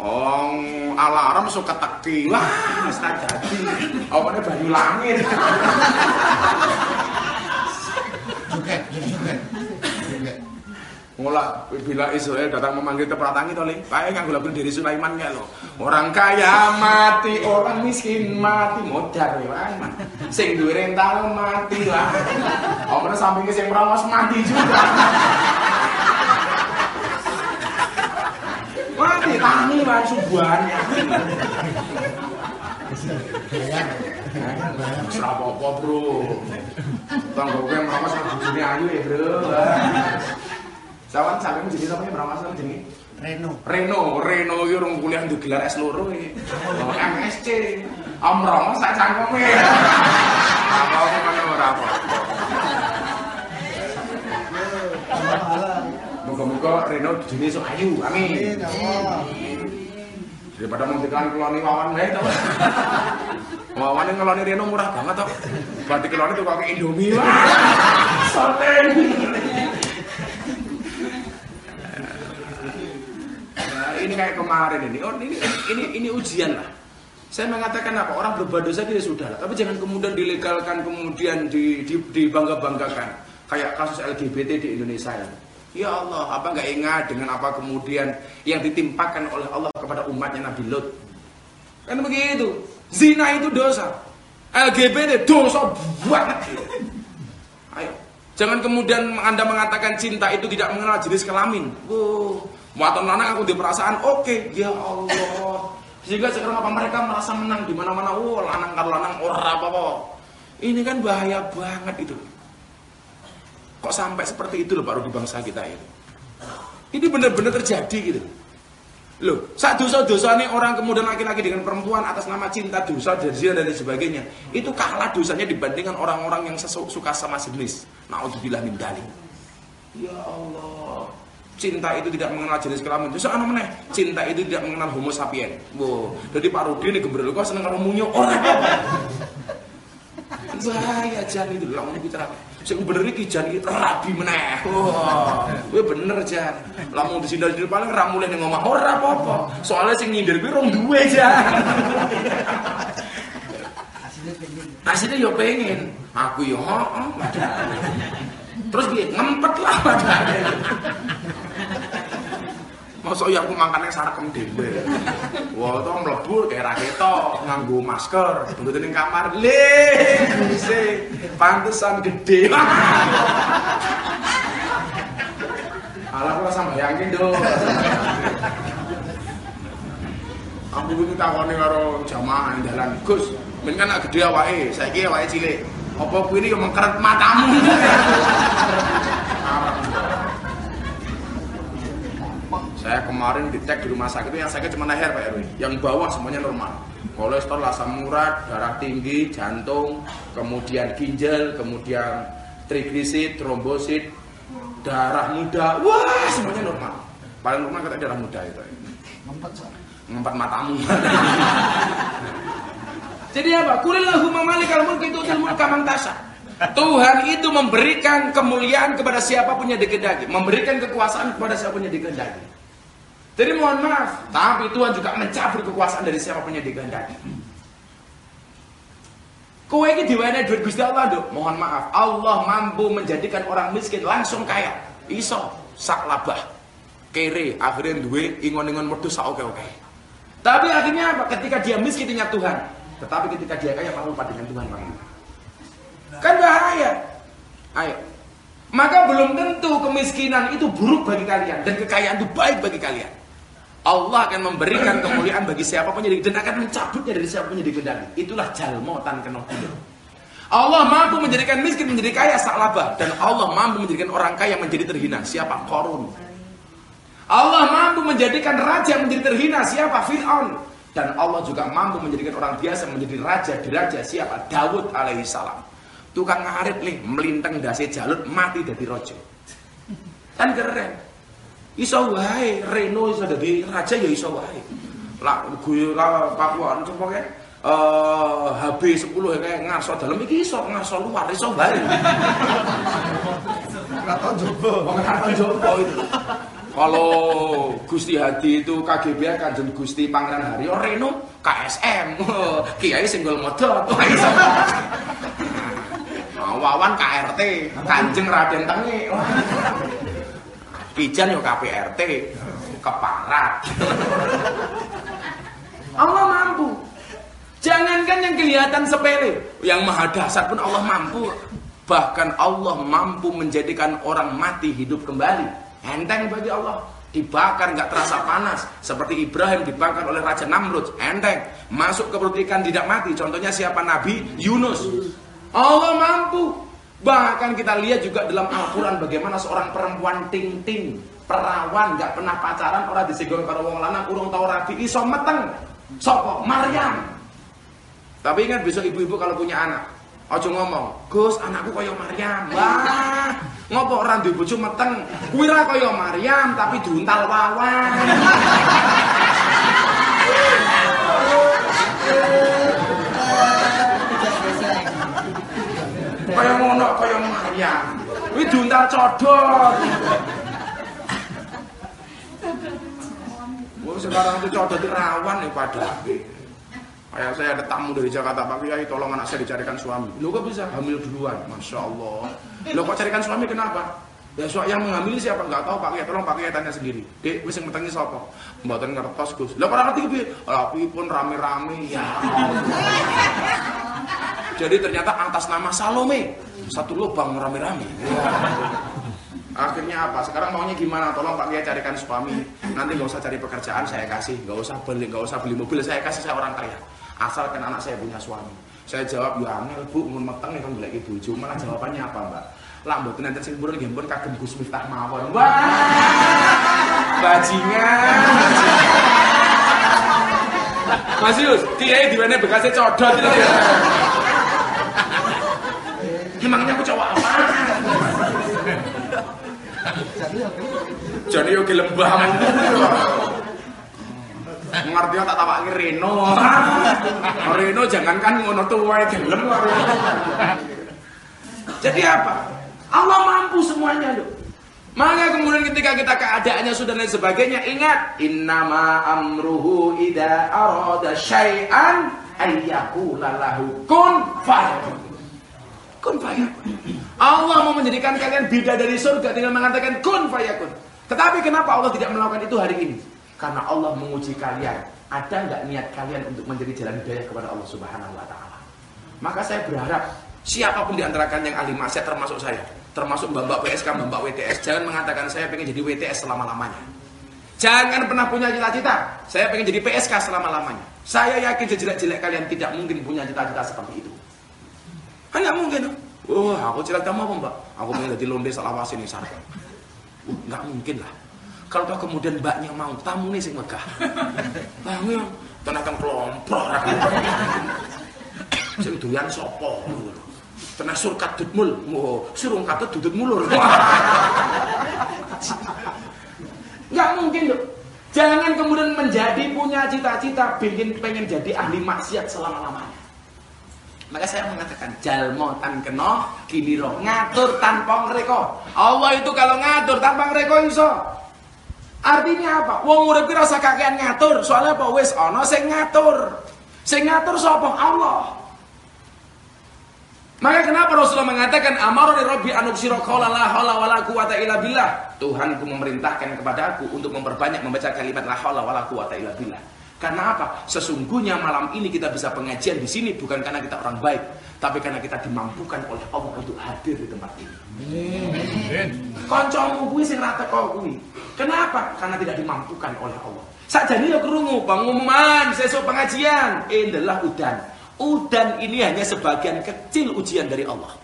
Oh, alarm suka teki. Wah, wis tak dadi. Opane banyu langit. Joget, joget. Ngolah bila Israel datang memanggil ke pratangi to, Ling. Kae lagu diri Sulaiman kae lho. Orang kaya mati, orang miskin mati, modar ya Sulaiman. Sing duwe rental mati lah. Omone sampinge sing merongos mati juga. Mati tangi wae subuhannya. Ora apa-apa, Bro. Tanggo kowe merongos nang bojone ayu ya, Bro. Sawan sampe jenenge apa merongos nang jenenge? Reno. Reno, Reno iki urung kuliah nduk gelar S loro iki. Oh, MSc. Om Romo sak cangkeme. Apa apa ngono ora apa. Moga-moga Reno dene sok ayu. Amin. Amin, Allah. Daripada mau diklan keloni wawan wae to. Wawan yang ngeloni Reno murah banget to. Berarti keloni tuh pakai Indomie. Soten. Nah, ini kayak kemarin ini. Oh, ini ini ini ujian lah. Saya mengatakan apa? Orang berbuat dosa tidak sudah lah. Tapi jangan kemudian dilegalkan, kemudian di, di, dibangga-banggakan. Kayak kasus LGBT di Indonesia ya. Ya Allah, apa nggak ingat dengan apa kemudian yang ditimpakan oleh Allah kepada umatnya Nabi Lot? Kan begitu. Zina itu dosa. LGBT dosa banget. Ayo. Jangan kemudian Anda mengatakan cinta itu tidak mengenal jenis kelamin. Wow. Muatan lanang aku di perasaan, oke, ya Allah. Sehingga sekarang apa mereka merasa menang di mana-mana. Oh, lanang karo lanang ora apa-apa. Ini kan bahaya banget itu. Kok sampai seperti itu loh baru di bangsa kita ini. Ini benar-benar terjadi gitu. Loh, saat dosa-dosa nih orang kemudian laki-laki dengan perempuan atas nama cinta dosa dan dan sebagainya, itu kalah dosanya dibandingkan orang-orang yang suka sama jenis. Nauzubillah min dalik. Ya Allah. Cinta itu tidak mengenal jenis kelamin. Terus ana meneh, cinta itu tidak mengenal homo sapien. Wow. Jadi Pak Rudi ini gembel kok seneng karo munyo ora apa-apa. Bahaya jan itu lah ngono bicara. Sing bener iki jan iki rabi meneh. Wah, kowe bener jan. Lamun disindar-sindar paling ra mulih ning omah ora apa-apa. Soalnya sing nyindir kuwi rong duwe jan. Aslinya yo pengen, aku yo heeh. Terus piye? Ngempet lah padahal. Masa ya aku makannya sarkem dhewe. Wah, to mlebu kayak ra ketok, nganggo masker, bentuk ning kamar. Le, bise, pantesan gede. Alah aku rasa bayangin dong. Aku kudu takoni karo jamaah dalan. Gus, men kan gede awake, saiki awake cilik. Apa kuwi ini yo mengkeret matamu? Saya kemarin dicek di rumah sakit itu yang sakit cuma leher Pak RW, yang bawah semuanya normal. Kolesterol, asam urat, darah tinggi, jantung, kemudian ginjal, kemudian triglisid, trombosit, darah muda, wah semuanya normal. Paling normal kata darah muda itu. Ngempet, Sob. Ngempat matamu. Jadi apa? Kulillahumma malikal mulki tu'til mulka man. Tuhan itu memberikan kemuliaan kepada siapa pun yang dikehendaki, memberikan kekuasaan kepada siapa pun yang dikehendaki. Jadi mohon maaf, tapi Tuhan juga mencabut kekuasaan dari siapa pun yang dikehendaki. Kowe ini diwenehi duit Gusti Allah, Dok. Mohon maaf, Allah mampu menjadikan orang miskin langsung kaya. Iso sak labah. Kere akhirnya duwe ingon-ingon merdu sak oke-oke. Tapi akhirnya apa? Ketika dia miskin ingat Tuhan. Tetapi ketika dia kaya malah lupa dengan Tuhan Bang. Kan bahaya. Ayo. Maka belum tentu kemiskinan itu buruk bagi kalian dan kekayaan itu baik bagi kalian. Allah akan memberikan kemuliaan bagi siapa pun yang dan akan mencabutnya dari siapa pun yang dikehendaki. Itulah jalmo tan kena Allah mampu menjadikan miskin menjadi kaya Sa'labah dan Allah mampu menjadikan orang kaya menjadi terhina. Siapa? Korun. Allah mampu menjadikan raja menjadi terhina. Siapa? Fir'aun. Dan Allah juga mampu menjadikan orang biasa menjadi raja diraja. Siapa? Dawud alaihissalam. Tukang ngarit nih melintang dasi jalut mati dari rojo. Kan keren. Iso wae Reno iso dadi raja ya iso wae. Lah gue lah Papua coba kan eh HB 10 kayak ngaso dalam iki iso ngaso luar iso wae. Kata jobo. Pengetahuan Joko itu. Kalau Gusti Hadi itu KGB Kanjeng Gusti Pangeran Haryo Reno KSM Kiai singgol modot. Nah, Wawan KRT Kanjeng Raden Tengi Pijan yo KPRT keparat Allah mampu Jangankan yang kelihatan sepele, yang maha dasar pun Allah mampu. Bahkan Allah mampu menjadikan orang mati hidup kembali. Enteng bagi Allah. Dibakar nggak terasa panas. Seperti Ibrahim dibakar oleh Raja Namrud. Enteng. Masuk ke perut ikan tidak mati. Contohnya siapa? Nabi Yunus. Allah mampu. Bahkan kita lihat juga dalam Al-Quran bagaimana seorang perempuan ting-ting. Perawan, nggak pernah pacaran, orang disinggung karo wong lanang, urung tau rabi, iso meteng. Sopo? Maryam. Tapi ingat besok ibu-ibu kalau punya anak, ojo ngomong, Gus anakku kaya Maryam. Wah, ngopo orang duwe bojo meteng. Kuwi ra kaya Maryam tapi diuntal wawan. Kaya ngono kaya Maryam. Kuwi diuntal codot. Wah, sekarang itu codot rawan nih pada. Kayak saya ada tamu dari Jakarta, Pak Kiai tolong anak saya dicarikan suami. Lo kok bisa hamil duluan? Masya Allah. Lo kok carikan suami kenapa? Ya so, yang menghamili siapa? Enggak tahu Pak Kiai, tolong Pak Kiai tanya sendiri. Dek, wis sing metengi sapa? Mboten ngertos, Gus. Lah ora ngerti piye? Rapi pun rame-rame ya. Jadi ternyata atas nama Salome satu lubang rame-rame. Ya. Akhirnya apa? Sekarang maunya gimana? Tolong Pak Kiai carikan suami. Nanti nggak usah cari pekerjaan saya kasih, nggak usah beli, nggak usah beli mobil saya kasih saya orang kaya. Asalkan anak saya punya suami. Saya jawab ya angel bu, mun meteng ya kan golek ibu. Cuma jawabannya apa mbak? Lah mboten enten sing purun nggih pun kagem Gus Miftah mawon. Wah! Bajingan. Mas Yus, kiai diwane bekasnya codot itu ya. Emangnya aku cowok apa? Jadi yo gelem banget. Ngerti tak tawake Reno. Reno jangankan ngono tuwa gelem. Jadi apa? Allah mampu semuanya loh. Maka kemudian ketika kita keadaannya sudah dan sebagainya ingat innama amruhu ida arada syai'an ayyakula lahu kun fayakun. Kun fayakun. Allah mau menjadikan kalian beda dari surga dengan mengatakan kun fayakun. Tetapi kenapa Allah tidak melakukan itu hari ini? Karena Allah menguji kalian. Ada nggak niat kalian untuk menjadi jalan hidayah kepada Allah Subhanahu wa taala? Maka saya berharap siapa pun di antara kalian yang ahli maksiat termasuk saya, termasuk Mbak PSK, Mbak WTS, jangan mengatakan saya pengen jadi WTS selama-lamanya. Jangan pernah punya cita-cita, saya pengen jadi PSK selama-lamanya. Saya yakin sejelek-jelek kalian tidak mungkin punya cita-cita seperti itu. Hanya mungkin. Wah, oh, aku cerita kamu apa mbak? Aku pengen jadi londe selawasi nih sarap. Nggak mungkin lah. Kalau toh kemudian mbaknya mau, tamu nih sing megah. Tamu yang tenakan kelompok. Sing doyan sopo. Tenah surkat dudmul, oh, surung kata dudut mulur. Nggak mungkin loh. Jangan kemudian menjadi punya cita-cita bikin pengen jadi ahli maksiat selama-lamanya. Maka saya mengatakan jalmo tan keno kini roh ngatur tanpa ngreko. Allah itu kalau ngatur tanpa ngreko iso. Artinya apa? Wong urip rasa kakean ngatur, soalnya apa wis ana sing ngatur. Sing ngatur sapa? Allah. Maka kenapa Rasulullah mengatakan amaroni rabbi anuksira qala la haula wala quwata illa billah. Tuhanku memerintahkan kepadaku untuk memperbanyak membaca kalimat la haula wala quwata illa billah. Karena apa? Sesungguhnya malam ini kita bisa pengajian di sini bukan karena kita orang baik, tapi karena kita dimampukan oleh Allah untuk hadir di tempat ini. Kancamu kuwi sing ra teko kuwi. Kenapa? Karena tidak dimampukan oleh Allah. Sakjane ya krungu pengumuman sesuk pengajian, endelah udan. Udan ini hanya sebagian kecil ujian dari Allah.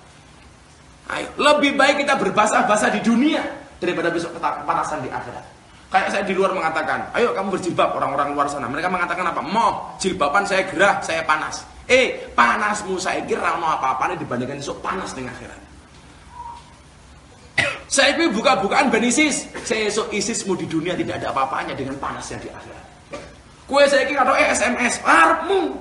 Ayo, lebih baik kita berbahasa-bahasa di dunia daripada besok kepanasan di akhirat. Kayak saya di luar mengatakan, ayo kamu berjilbab orang-orang luar sana. Mereka mengatakan apa? Mau jilbaban saya gerah, saya panas. Eh, panasmu saya kira mau apa-apa dibandingkan besok panas di akhirat. Saya ini buka-bukaan ben ISIS. Saya esok ISISmu di dunia tidak ada apa-apanya dengan panasnya di akhirat. Kue saya kira atau SMS, karepmu.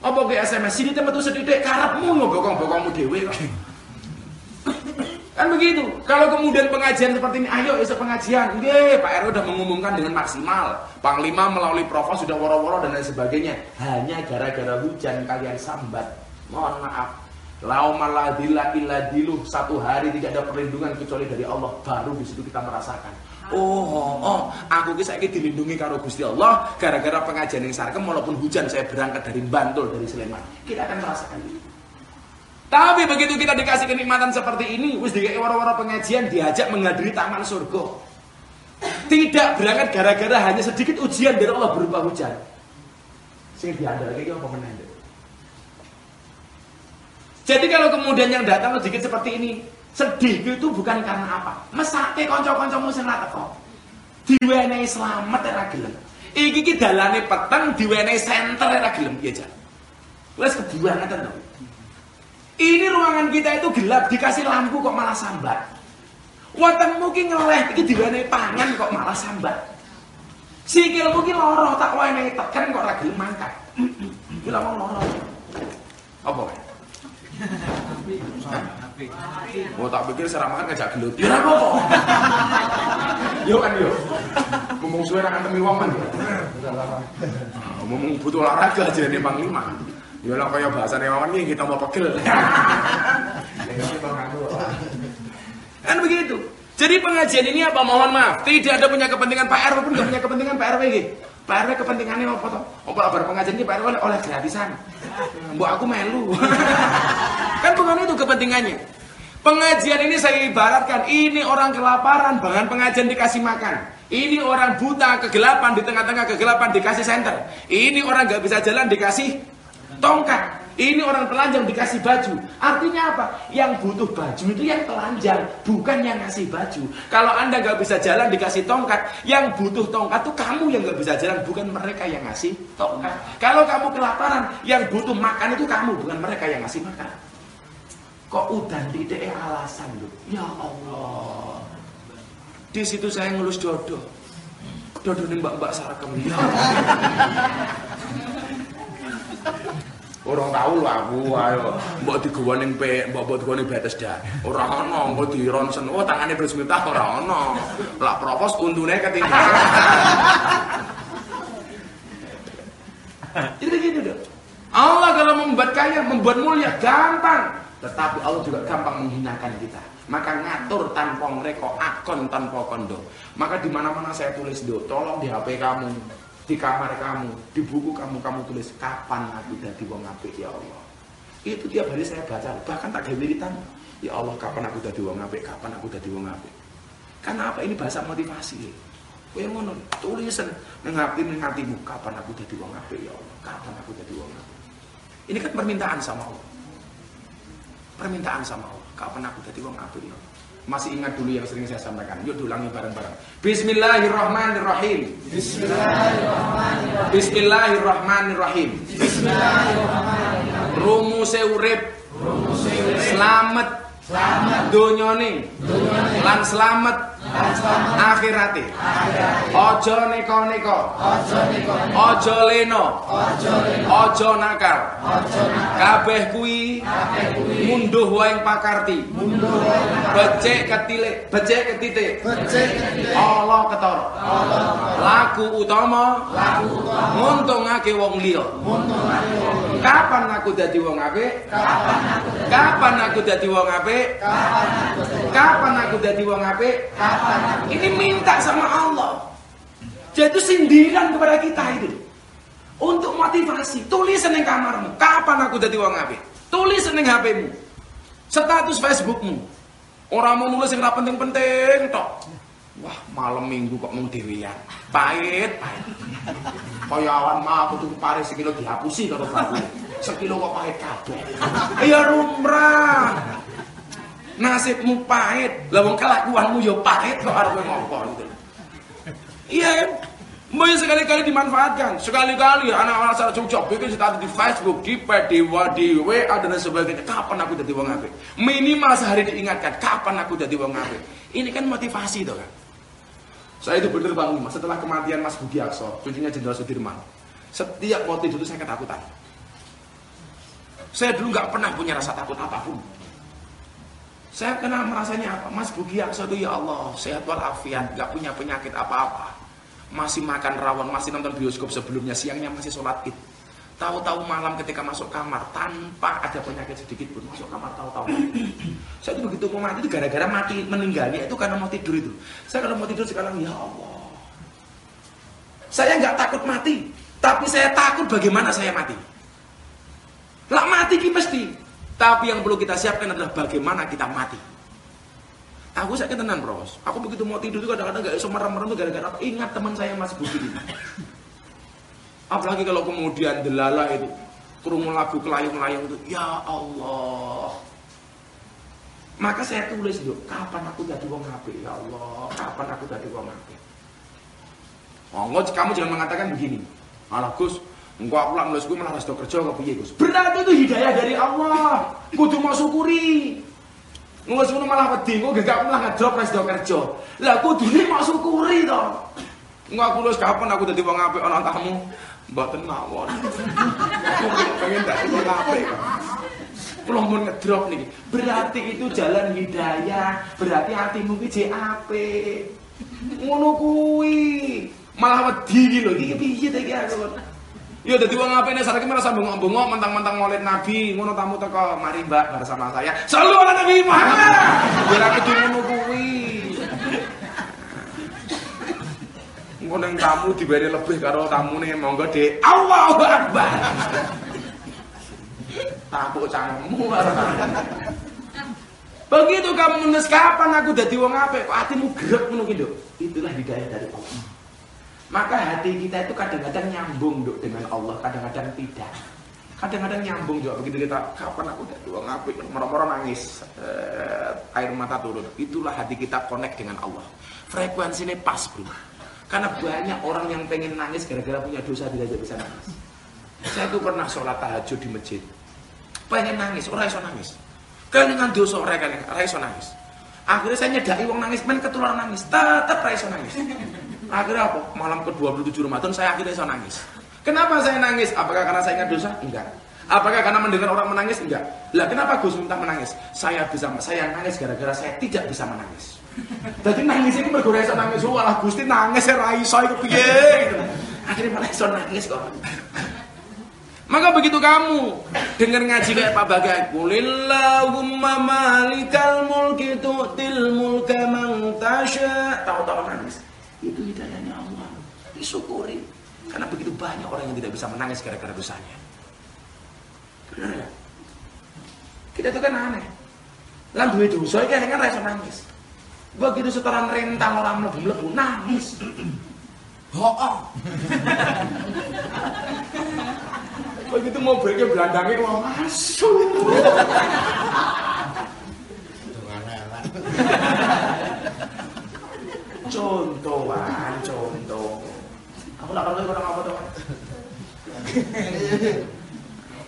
Apa ke SMS? Sini tempat tuh sedikit, karepmu lo bokong-bokongmu dewe. Kan begitu. Kalau kemudian pengajian seperti ini, ayo esok pengajian. Nggih, Pak RW sudah mengumumkan dengan maksimal. Panglima melalui provos sudah woro-woro dan lain sebagainya. Hanya gara-gara hujan kalian sambat. Mohon maaf. Laumaladillah illa. Satu hari tidak ada perlindungan kecuali dari Allah. Baru di situ kita merasakan. Oh, oh, aku kisah ini dilindungi karo Gusti Allah gara-gara pengajian yang sarkem walaupun hujan saya berangkat dari Bantul dari Sleman. Kita akan merasakan itu. Tapi begitu kita dikasih kenikmatan seperti ini, wis dikai waro-waro pengajian diajak menghadiri taman surga. Tidak berangkat gara-gara hanya sedikit ujian dari Allah berupa hujan. Sing diandalke iki apa meneh? Jadi kalau kemudian yang datang sedikit seperti ini, sedih itu bukan karena apa? Mesake kanca-kancamu sing ra teko. Diwenehi slamet ora gelem. Iki ki dalane peteng diwenehi senter ora gelem piye jan. Wes kebuangan to. Ini ruangan kita itu gelap, dikasih lampu kok malah sambat. Wetengmu ki ngeleh, iki diwenehi pangan kok malah sambat. Sikilmu ki loro, tak wenehi teken kok gelem mangkat. Ki lama loro. Apa wae? Oh tak pikir seramakan ngajak gelut. Ya apa kok? Yo kan yo. Ngomong suwe ra kantemi wong kan. Ngomong butuh olahraga aja nih Panglima. Ya lah kaya bahasane iki kita mau pegel. kan begitu. Jadi pengajian ini apa? Mohon maaf, tidak ada punya kepentingan Pak RW pun tidak punya kepentingan Pak RW. Pak RW kepentingannya apa toh? Apa bar pengajian ini Pak RW oleh gratisan. Mbok aku melu. kan bukan itu kepentingannya. Pengajian ini saya ibaratkan ini orang kelaparan, bahan pengajian dikasih makan. Ini orang buta kegelapan di tengah-tengah kegelapan dikasih senter. Ini orang nggak bisa jalan dikasih tongkat. Ini orang telanjang dikasih baju. Artinya apa? Yang butuh baju itu yang telanjang, bukan yang ngasih baju. Kalau anda nggak bisa jalan dikasih tongkat, yang butuh tongkat itu kamu yang nggak bisa jalan, bukan mereka yang ngasih tongkat. Kalau kamu kelaparan, yang butuh makan itu kamu, bukan mereka yang ngasih makan. Kok udan tidak alasan loh? Ya Allah. Di situ saya ngelus dodo. Dodo nih mbak-mbak sarakem. Ya Orang tahu lho aku ayo mbok ning pe, mbok mbok digawa ning Bethesda. Ora ono, engko dironsen. Oh, tangane Bruce Miftah ora ono. Lah propos untune ketinggalan. Itu gitu dong. Allah kalau membuat kaya, membuat mulia gampang. Tetapi Allah juga gampang menghinakan kita. Maka ngatur tanpa mereka, akon tanpa kondo. Maka di mana-mana saya tulis do, tolong di HP kamu, di kamar kamu, di buku kamu, kamu tulis kapan aku jadi wong apik ya Allah. Itu tiap hari saya baca, bahkan tak gawe wiritan. Ya Allah, kapan aku jadi wong apik? Kapan aku jadi wong apik? Karena apa? Ini bahasa motivasi. Kowe ngono, tulisan nang hati ning hatimu, kapan aku jadi wong apik ya Allah? Kapan aku jadi wong apik? Ini kan permintaan sama Allah. Permintaan sama Allah. Kapan aku jadi wong apik ya Allah? Masih ingat dulu yang sering saya sampaikan. Yuk diulangi bareng-bareng. Bismillahirrahmanirrahim. Bismillahirrahmanirrahim. Bismillahirrahmanirrahim. Bismillahirrahmanirrahim. Rumuse urip, Rumuse urip. selamat Selamat lan selamat lan selamat akhirate. Aja neko. aja leno, aja nakal. Kabeh kuwi munduh wae pakarti. Becik ketilik, becik ketitik. Allah ketara. Laku utama nguntungake wong liya. Kapan aku dadi wong apik? Kapan aku. Kapan aku dadi wong apik? Kapan aku. Kapan aku dadi wong apik? Aku. Ini minta sama Allah. Jadi itu sindiran kepada kita itu. Untuk motivasi, tulis ning kamarmu. Kapan aku dadi wong apik? Tulis ning HP-mu. Status Facebookmu. Orang mau nulis yang penting-penting tok. Wah, malam minggu kok mau dewean. Pahit, pahit. Kaya awan mah aku tuh Paris iki lho dihapusi karo baku. Sekilo kok pahit kabeh. Ya lumrah. Nasibmu pahit, lah wong kelakuanmu ya pahit kok arep ngopo gitu. Iya kan? Mau sekali-kali dimanfaatkan, sekali-kali anak-anak saya cocok bikin status di Facebook, di PD, di WA dan sebagainya. Kapan aku jadi wong apik? Minimal sehari diingatkan, kapan aku jadi wong apik? Ini kan motivasi tuh kan. Saya itu bener bang Mas, setelah kematian Mas Budi Akso, cucunya Jenderal Sudirman, setiap mau tidur saya ketakutan. Saya dulu nggak pernah punya rasa takut apa pun. Saya kenal merasanya apa? Mas Budi Akso itu ya Allah, sehat walafiat, nggak punya penyakit apa-apa masih makan rawon, masih nonton bioskop sebelumnya, siangnya masih sholat id. Tahu-tahu malam ketika masuk kamar tanpa ada penyakit sedikit pun masuk kamar tahu-tahu. Saya itu begitu mau mati itu gara-gara mati meninggalnya itu karena mau tidur itu. Saya kalau mau tidur sekarang ya Allah. Saya nggak takut mati, tapi saya takut bagaimana saya mati. Lah mati ki pasti. Tapi yang perlu kita siapkan adalah bagaimana kita mati. Aku sakit tenan bros. Aku begitu mau tidur tuh kadang-kadang gak bisa merem-merem tuh gara-gara? Ingat teman saya Mas Budi. Apalagi kalau kemudian delala itu kerungu lagu kelayang-layang itu, ya Allah. Maka saya tulis dulu, kapan aku jadi wong apik ya Allah, kapan aku jadi wong apik. Oh, kamu jangan mengatakan begini. Malah Gus, engkau aku lah nulis malah harus kerja ke piye Gus. Berarti itu hidayah dari Allah. Kudu mau syukuri. Ngus ngono malah wedi, kok gak malah ngedrop res do kerja. Lah kudune mak syukuri to. Engko aku lulus kapan aku dadi wong apik ana tamu. Mboten mawon. Pengen dadi wong apik. Kula mun ngedrop niki. Berarti itu jalan hidayah, berarti hatimu ki jek apik. Ngono kuwi. Malah wedi iki lho, iki piye ta iki aku. Ya dadi wong apik nek sareke merasa bengok-bengok mentang-mentang maulid Nabi, ngono tamu teko, mari Mbak bersama saya. Selalu ala Nabi Muhammad. Biar aku ngono kuwi. Ngono yang tamu diberi lebih karo tamune monggo Dik. Allahu Akbar. Tapuk cangkemmu. Begitu kamu menes kapan aku dadi wong apik, kok atimu grek ngono ki, Itulah hidayah dari Allah. Maka hati kita itu kadang-kadang nyambung dok dengan Allah, kadang-kadang tidak. Kadang-kadang nyambung juga begitu kita kapan aku udah dua ngapik moro-moro nangis eh, air mata turun. Itulah hati kita connect dengan Allah. Frekuensinya pas bro. Karena banyak orang yang pengen nangis gara-gara punya dosa tidak bisa nangis. Saya tuh pernah sholat tahajud di masjid. Pengen nangis, orang iso nangis. Kelingan dosa orang orang iso nangis. Akhirnya saya nyedai wong nangis, men ketularan nangis, tetap iso nangis. Akhirnya apa? Malam ke-27 Ramadan saya akhirnya saya nangis. Kenapa saya nangis? Apakah karena saya ingat dosa? Enggak. Apakah karena mendengar orang menangis? Enggak. Lah kenapa Gus minta menangis? Saya bisa saya nangis gara-gara saya tidak bisa menangis. Jadi nangis ini bergurau saya nangis. Walah Gusti nangis saya raiso itu piye gitu. Akhirnya malah saya nangis kok. Maka begitu kamu dengar ngaji kayak Pak Bagai, Qulillahumma malikal mulki tu'til mulka man. Tahu-tahu nangis. Itu hidayahnya Allah. Disyukuri. Karena begitu banyak orang yang tidak bisa menangis gara-gara dosanya. Benar ya? Kita itu kan aneh. Duwe dosa iki kan rasa nangis. Begitu setoran rentang orang mlebu-mlebu nangis. Hooh. Begitu mau breaknya belandangnya mau masuk. contohan contoh aku nak kalau orang apa tuh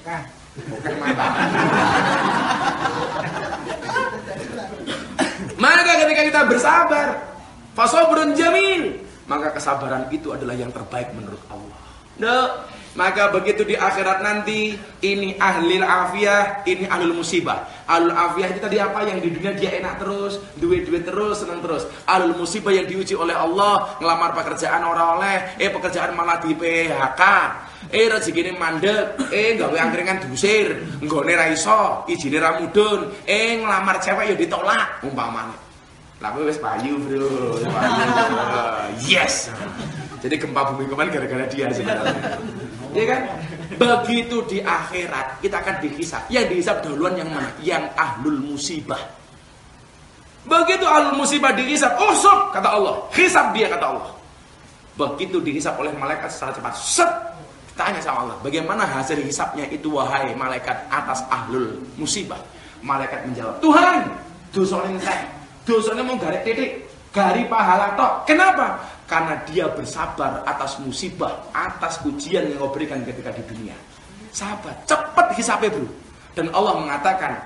Oke. Maka ketika kita bersabar, fasobrun jamil, maka kesabaran itu adalah yang terbaik menurut Allah. Nah, maka begitu di akhirat nanti ini ahli afiyah, ini ahli musibah. Ahli afiyah itu tadi apa yang di dunia dia enak terus, duit-duit terus, senang terus. Ahli musibah yang diuji oleh Allah, ngelamar pekerjaan orang oleh, eh pekerjaan malah di PHK. Eh rezeki ini mandek, eh gawe angkringan dusir, nggone ra iso, izine ra mudun, eh ngelamar cewek ya ditolak umpamanya. Lah wis payu, Bro. Yes. Jadi gempa bumi kemarin gara-gara dia sebenarnya. Ya kan? Begitu di akhirat kita akan dihisap. Yang dihisap duluan yang mana? Yang ahlul musibah. Begitu ahlul musibah dihisap, usuk kata Allah. Hisap dia kata Allah. Begitu dihisap oleh malaikat secara cepat, set Tanya sama Allah, bagaimana hasil hisapnya itu wahai malaikat atas ahlul musibah? Malaikat menjawab, Tuhan, dosanya teh, dosanya mau garik titik, gari pahala tok. Kenapa? Karena dia bersabar atas musibah, atas ujian yang kau berikan ketika di dunia. Sahabat, cepat hisapnya bro. Dan Allah mengatakan,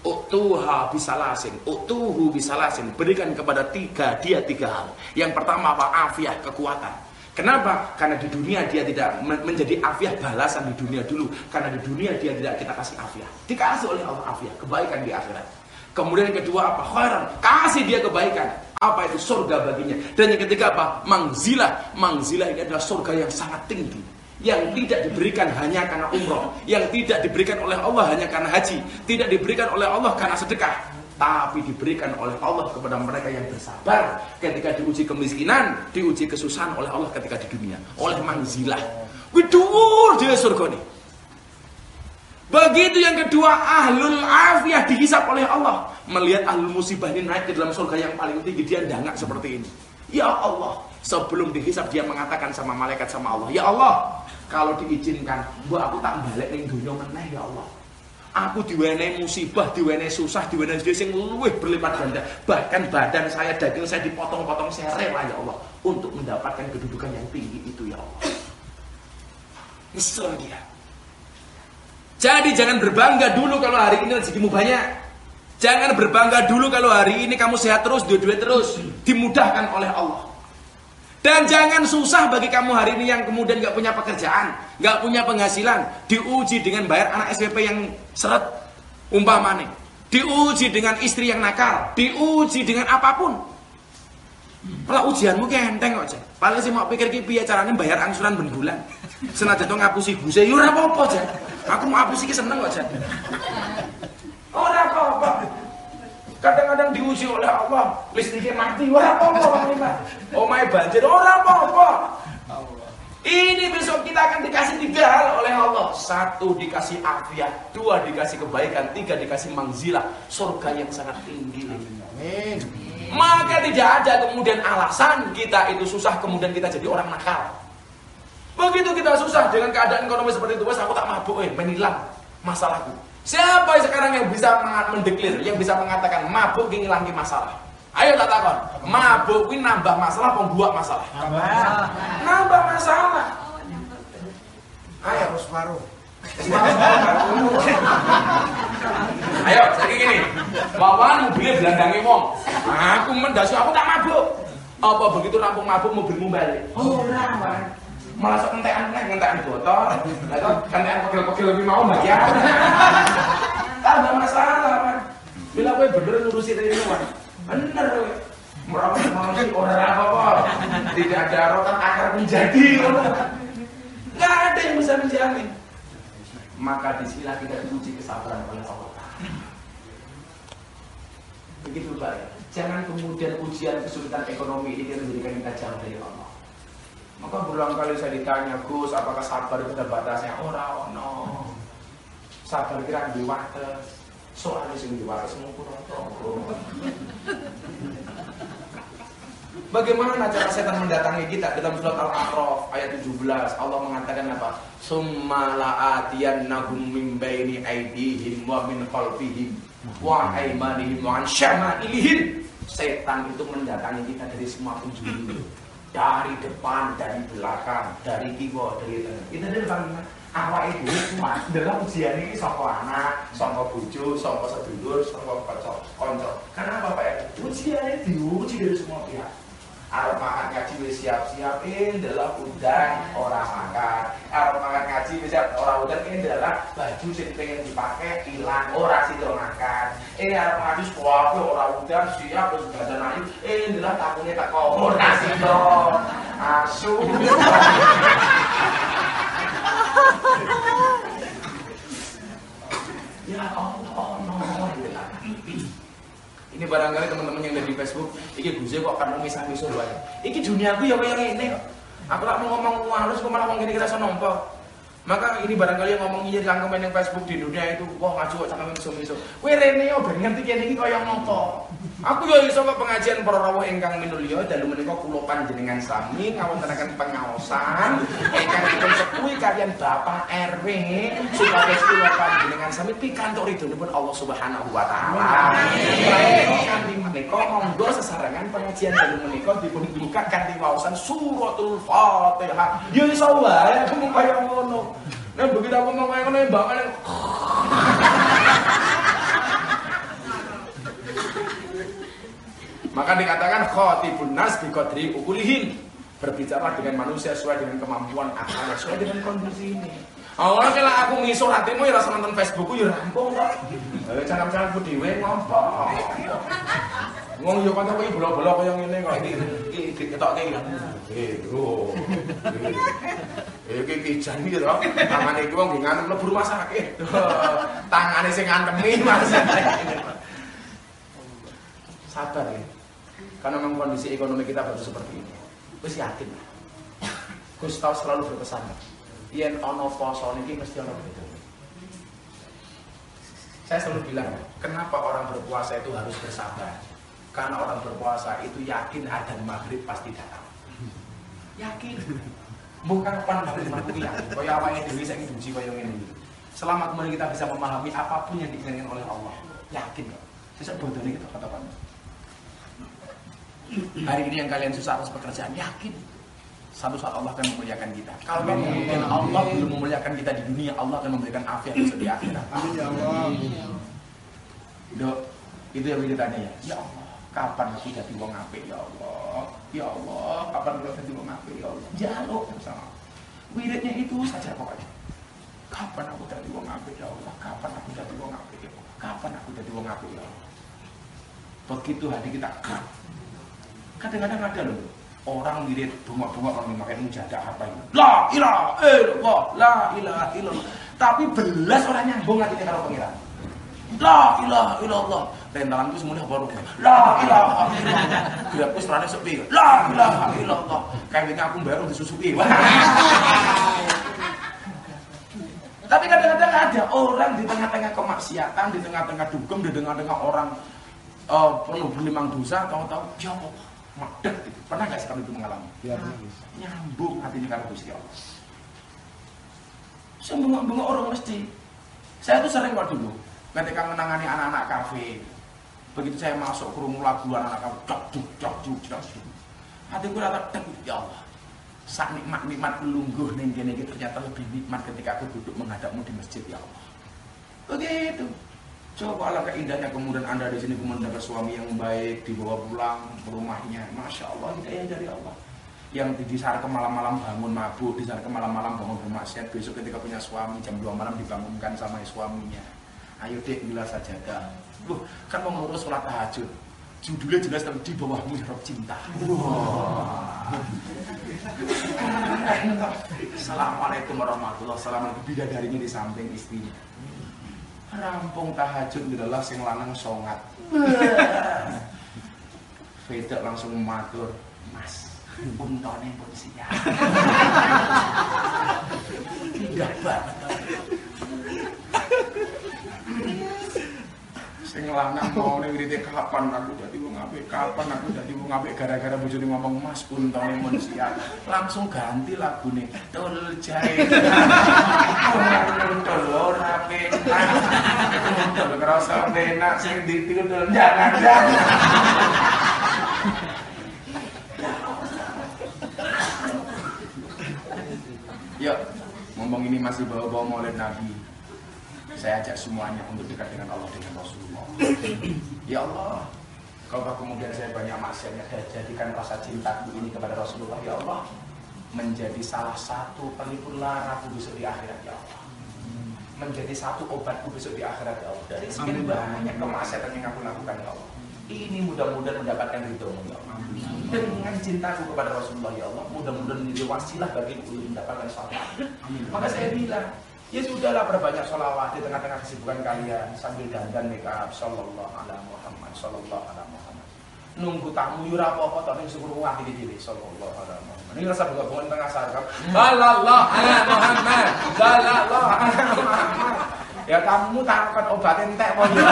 Uktuha bisalasin, uktuhu bisalasin, berikan kepada tiga, dia tiga hal. Yang pertama apa? Afiah, kekuatan. Kenapa? Karena di dunia dia tidak men- menjadi afiah balasan di dunia dulu. Karena di dunia dia tidak kita kasih afiah. Dikasih oleh Allah afiah, kebaikan di akhirat. Kemudian yang kedua apa? Khairan, kasih dia kebaikan. Apa itu surga baginya? Dan yang ketiga apa? Mangzilah. Mangzilah ini adalah surga yang sangat tinggi. Yang tidak diberikan hanya karena umroh. Yang tidak diberikan oleh Allah hanya karena haji. Tidak diberikan oleh Allah karena sedekah tapi diberikan oleh Allah kepada mereka yang bersabar ketika diuji kemiskinan, diuji kesusahan oleh Allah ketika di dunia, oleh manzilah. Widur dia surga nih. Begitu yang kedua ahlul afiyah dihisap oleh Allah melihat ahlul musibah ini naik ke dalam surga yang paling tinggi dia dangak seperti ini. Ya Allah, sebelum dihisap dia mengatakan sama malaikat sama Allah, ya Allah, kalau diizinkan, buat aku tak balik ning dunia meneh ya Allah. Aku diwenehi musibah, diwenehi susah, diwenehi sedih sing luwih berlipat ganda. Bahkan badan saya, daging saya dipotong-potong saya rela ya Allah untuk mendapatkan kedudukan yang tinggi itu ya Allah. Nyesel dia. Jadi jangan berbangga dulu kalau hari ini rezekimu banyak. Jangan berbangga dulu kalau hari ini kamu sehat terus, duit-duit terus, dimudahkan oleh Allah. Dan jangan susah bagi kamu hari ini yang kemudian nggak punya pekerjaan, nggak punya penghasilan, diuji dengan bayar anak SPP yang seret, umpamane, diuji dengan istri yang nakal, diuji dengan apa pun. Kalau ujianmu enteng kok. Paling sih mau pikir ki piye carane bayar angsuran ben bulan. Senajan to ngapusi guse, yo ora apa-apa. Aku mau hapus iki seneng kok, Cek. Ora apa-apa. Kadang-kadang diuji oleh Allah, listriknya mati, ora apa-apa. Omae banjir, ora apa-apa. Ini besok kita akan dikasih tiga hal oleh Allah. Satu dikasih afiat, dua dikasih kebaikan, tiga dikasih mangzilah, surga yang sangat tinggi. Amin. Maka tidak ada kemudian alasan kita itu susah kemudian kita jadi orang nakal. Begitu kita susah dengan keadaan ekonomi seperti itu, wes aku tak mabuk, eh, menilang masalahku. Siapa sekarang yang bisa mendeklir, yang bisa mengatakan mabuk ini ngilangi masalah? Ayo tak takon, mabuk ini nambah masalah, pembuat masalah. Nambah masalah. Ayo, Harus paruh. Ayo, saya gini. Wawan mobilnya belandangi wong. Aku mendasu, aku tak mabuk. Apa begitu rampung mabuk mobilmu balik? Ora, Wan. Malah sok entekan nek entekan botol. Lah kok pegel-pegel lebih mau bayar. Tambah masalah, Wan. Bila kowe bener ngurusi ini, Wan. Bener kowe. Merawat manusia orang apa-apa. Tidak ada rotan akar menjadi. Nggak ada yang bisa menjamin maka di sinilah kita diuji kesabaran oleh Allah. Begitu ya. Jangan kemudian ujian kesulitan ekonomi ini menjadikan kita jauh dari Allah. Maka berulang kali saya ditanya, Gus, apakah sabar itu ada batasnya? Ora ono. Sabar kira di wates. Soalnya sing di wates ngumpul Bagaimana cara setan mendatangi kita dalam surat Al-A'raf ayat 17 Allah mengatakan apa? Summa la'atiyannahum min baini aydihim wa min khalfihim wa aymanihim wa an syama'ilihim. Setan itu mendatangi kita dari semua penjuru. Dari depan, dari belakang, dari kiwa, dari tengah. Itu dari bagaimana? Awak itu cuma dalam ujian ini songko anak, songko bujo, songko sedulur, songko konco, konco. Karena apa Pak? Ujian ini diuji dari semua pihak. Arab makan ngaji wis siap-siap ini adalah udang orang makan. Arab makan ngaji wis siap udang ini adalah baju sing pengen dipakai hilang ora sido makan. Ini Arab ngaji suatu orang udang siap terus badan ayu. Ini adalah takunya tak kau ora sido. Asu. Ya Allah. Ini barangkali teman-teman yang ada di Facebook, iki Guze kok kan misah-misah wae. Iki duniaku ya kaya ngene kok. Aku mau ngomong halus kok malah kene kita iso nampa. Maka ini barangkali yang ngomong iya cangkem yang Facebook di dunia itu, wah ngaco kok cangkem iso iso. Kowe rene yo ben ngerti kene iki. Aku yo iso kok pengajian para rawuh ingkang minulya dalu menika kula panjenengan sami ngawontenaken pengaosan ingkang dipun sepuhi kalian Bapak RW supados kula panjenengan sami pikantuk ridhonipun Allah Subhanahu wa taala. Kanthi menika monggo sesarengan pengajian dalu menika dipun buka kanthi waosan suratul Fatihah. Yo iso wae aku mung kaya ngono. Nah begitu aku ngomong ngono mbak Maka dikatakan khotibun nas bi qadri ukulihim. Berbicara dengan manusia sesuai dengan kemampuan akal, sesuai dengan kondisi ini. Awalnya kalau aku ngisor hatimu ya rasa nonton Facebookku ya rampung kok. Eh cara-cara aku dhewe ngompo. Wong yo kanca kowe bolak-bolak kaya ngene kok iki iki ketokke iki. Eh, oh. Eh, iki kijan iki to. Tangane iki wong ngantem mlebu rumah sakit. Tangane sing ngantemi Mas. Sabar ya. Karena memang kondisi ekonomi kita baru seperti ini. Wis yakin. Gus tau selalu berpesan. Yen ono poso niki mesti ono begitu. Saya selalu bilang, kenapa orang berpuasa itu harus bersabar? Karena orang berpuasa itu yakin ada maghrib pasti datang. Yakin. Bukan pan maghrib mati ya. Kaya awalnya dewi saya diuji kaya ini. Selama kemudian kita bisa memahami apa pun yang diinginkan oleh Allah, yakin kok. Sesuk bodohnya kita katakan. Hari ini yang kalian susah atas pekerjaan, yakin. Satu saat Allah akan memuliakan kita. Kalau mungkin Allah belum memuliakan kita di dunia, Allah akan memberikan afiat besok di akhirat. Amin ya Allah. Dok, itu yang ditanya ya. Ya Allah, kapan aku jadi wong apik ya Allah? Ya Allah, kapan aku jadi wong apik ya Allah? Jaluk sama. Wiridnya itu saja pokoknya. Kapan aku jadi wong apik ya Allah? Kapan aku jadi wong apik ya Allah? Kapan aku jadi wong apik ya Allah? Begitu hati kita. Kadang-kadang ada loh orang wirid bunga-bunga orang memakai mujadah apa itu? La ilaha illallah, la ilaha illallah. Tapi belas orang nyambung hatinya kalau pengiran. La ilaha illallah. Rentalan itu semuanya baru. La ilaha illallah. Gerak wis rane sepi. La ilaha illallah. Kayaknya aku baru disusui. Tapi kadang-kadang ada orang di tengah-tengah kemaksiatan, di tengah-tengah dugem, di tengah-tengah orang eh, penuh berlimang dosa, tahu-tahu ya Allah, madek gitu. Pernah nggak sih kamu itu mengalami? Biar nangis. Nyambung hatinya kalau Gusti Allah. Saya bengok-bengok orang mesti. Saya tuh sering kok dulu ketika menangani anak-anak kafe. Begitu saya masuk ke rumah lagu anak-anak kafe, cok cok cok cok cok. Hatiku rata ya Allah. Sak nikmat-nikmat lungguh ning kene iki ternyata lebih nikmat ketika aku duduk menghadapmu di masjid ya Allah. Begitu. Coba alangkah indahnya kemudian anda di sini kemudian dapat suami yang baik dibawa pulang ke rumahnya, masya Allah hidayah dari Allah. Yang di disar ke malam-malam bangun mabuk, disar ke malam-malam bangun bermaksiat, besok ketika punya suami jam 2 malam dibangunkan sama suaminya. Ayo dek bila saja dah. Loh, kan mau ngurus sholat tahajud. Judulnya jelas tapi di bawah mihrab cinta. Wah. Assalamualaikum warahmatullahi wabarakatuh. Assalamualaikum bidadarinya di samping istrinya rampung tahajud adalah sing lanang songat. Vedek langsung matur mas untone pun siap. Indah banget sing lanang mau ning wirite kapan aku dadi wong apik kapan aku dadi wong apik? Gara-gara bojone ngomong mas untone pun siap. Langsung ganti lagune tul jae tul ora penak tul kerasa enak sing ditul jangan jangan Yuk, ngomong ini masih bawa-bawa maulid Nabi. Saya ajak semuanya untuk dekat dengan Allah dengan Rasulullah. ya Allah, kalau kemudian saya banyak maksiatnya, saya jadikan rasa cintaku ini kepada Rasulullah. Ya Allah, menjadi salah satu pelipur laraku besok di akhirat. Ya Allah, menjadi satu obatku besok di akhirat. Ya Allah, dari sekian banyak kemaksiatan yang aku lakukan. Ya Allah, ini mudah-mudahan mendapatkan ridhomu ya Allah. Dengan cintaku kepada Rasulullah ya Allah, mudah-mudahan menjadi wasilah bagiku untuk mendapatkan syafaat. Maka saya bilang, ya sudahlah perbanyak sholawat di tengah-tengah kesibukan kalian sambil dandan make up sallallahu ala Muhammad sallallahu ala Muhammad. Nunggu tamu yura apa-apa tapi syukur wah diri-diri sallallahu ala Muhammad. Ini rasa bunga-bunga tengah sarkap. Halallah ala Muhammad. Halallah ala Muhammad. Ya kamu takkan obat entek kok ya.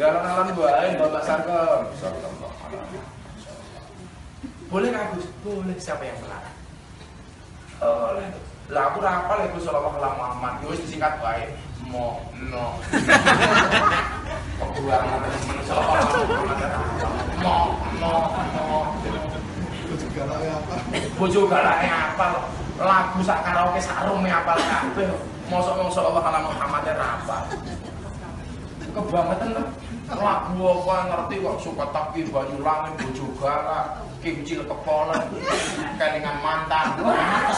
Ya lan-lan bae Bapak Sarkem. Sallallahu alaihi wasallam. Boleh nggak Gus? Boleh. Siapa yang melarang? Boleh. Lah aku ora hafal ya Gus sallallahu alaihi Muhammad. Ya wis disingkat wae. Mo no. Kebuang temen sallallahu alaihi. Mo no no. lah ya apa Bojo apal. Lagu sak karaoke sak rume apal kabeh. Mosok-mosok Allah ala Muhammad ra apal. Kebangetan lah. Lagu apa ngerti kok suka tapi banyu langit bojo galak, kimcil kepolen, kelingan mantan. Wah,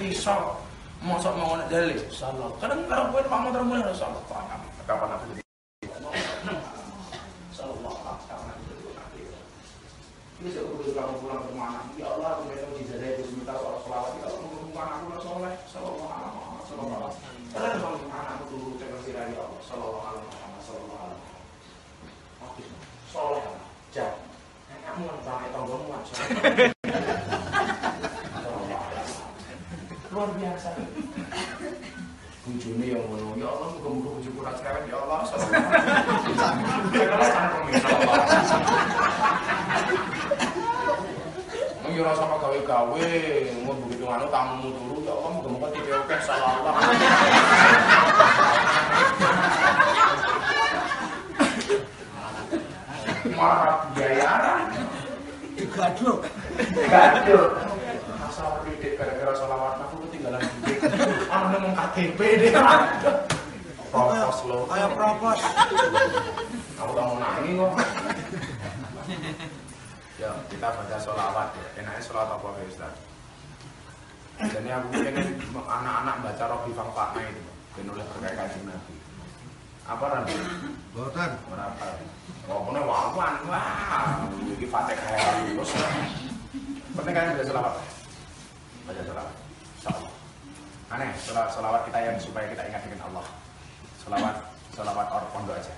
iso. Mosok mau ngono dalil. Sallallahu. Kadang karo kowe Pak Motor mulai sallallahu. Kapan aku Sallallahu alaihi wasallam. Ini saya udah kamu pulang ke mana? Ya Allah, aku mau dijadai aku minta soal selawat. Ya Allah, bukan aku lah soleh. Sallallahu alaihi wasallam. Sallallahu alaihi wasallam. Karena kalau anakku dulu saya kasih raya Allah. Sallallahu alaihi wasallam. Sallallahu alaihi wasallam. Oke, soleh Allah. Jangan. Kamu kan pakai tonggomu aja. Sallallahu alaihi wasallam. Luar biasa. Bujune yang ngono. Ya Allah, muga-muga bojoku ra cerewet ya Allah. Cangkem ya sallallahu alaihi wasallam. Wong yo ora sama gawe-gawe, mun begitu anu tamu turu ya Allah muga-muga tipe oke salah Allah. Marah biayaran. digaduh Gaduh. Masalah didik gara-gara sholawat aku ketinggalan didik. Anu ngomong KTP deh. Propos lo. kayak propos Aku tak mau nangis kok. Ya, kita baca sholawat ya. Enaknya sholawat apa ya Ustaz? Jadi aku pengen anak-anak baca Robi Fang Pakna itu. Dan oleh berkait kajian Nabi. Apa nanti? boten Berapa? Punya wawan. Wah, ini fatihah yang lulus. Penting kalian baca sholawat. Baca sholawat. Insyaallah. Aneh, sholawat, sholawat kita yang supaya kita ingat dengan Allah. Sholawat, sholawat orang pondok aja.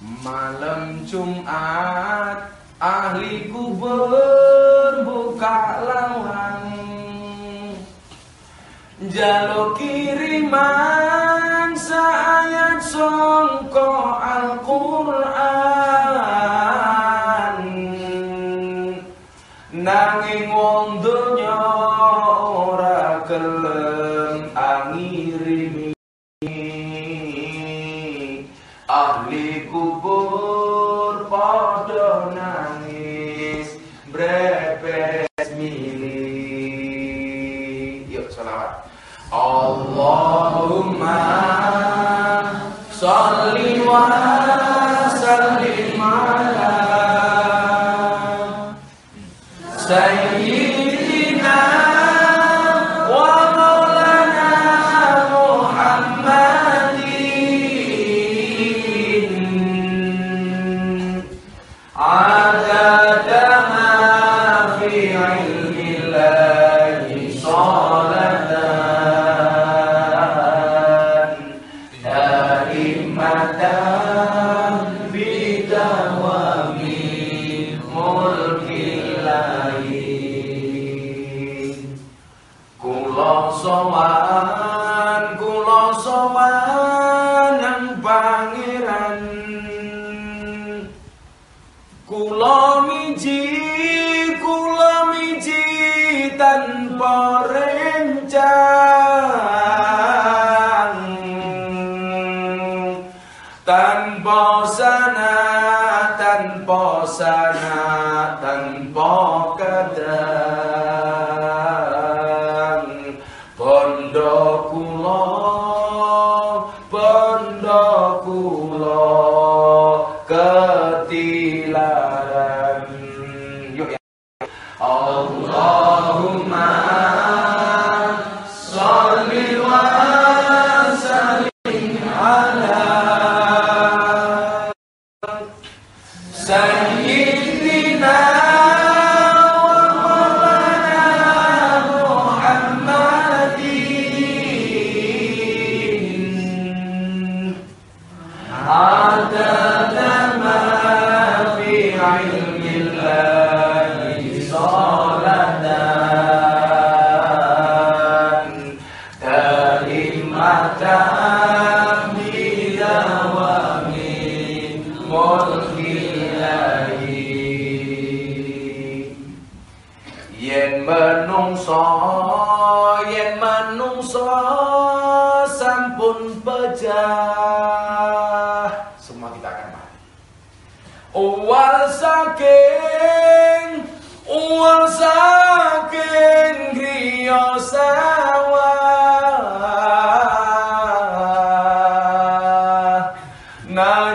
Malam Jumat ahli kubur buka lawang Jaluk kiriman sayat songko Al-Quran 光的鸟。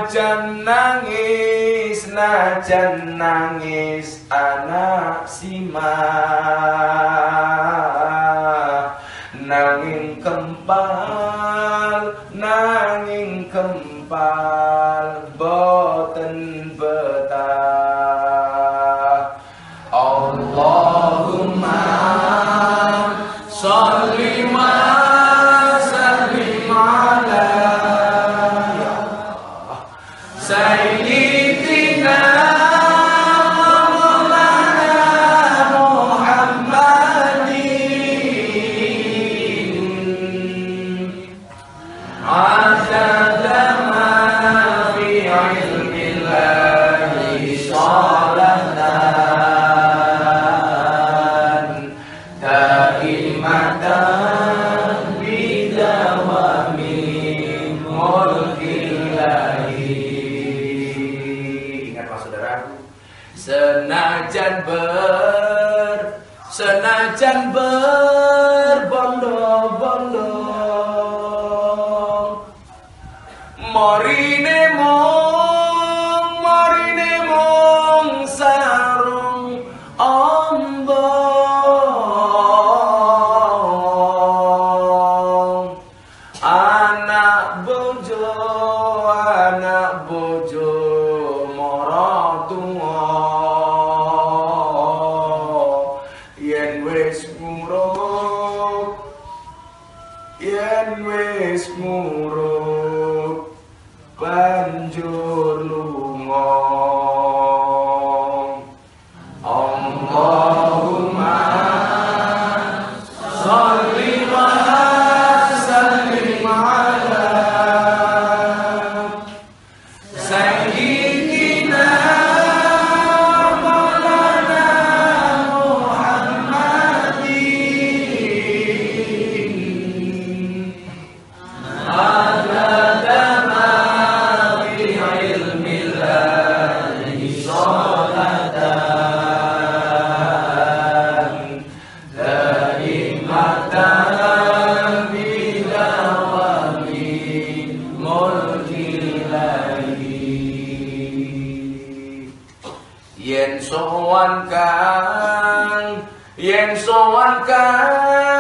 Najan nangis, najan nangis anak simak. yen sowan kang yen sowan kang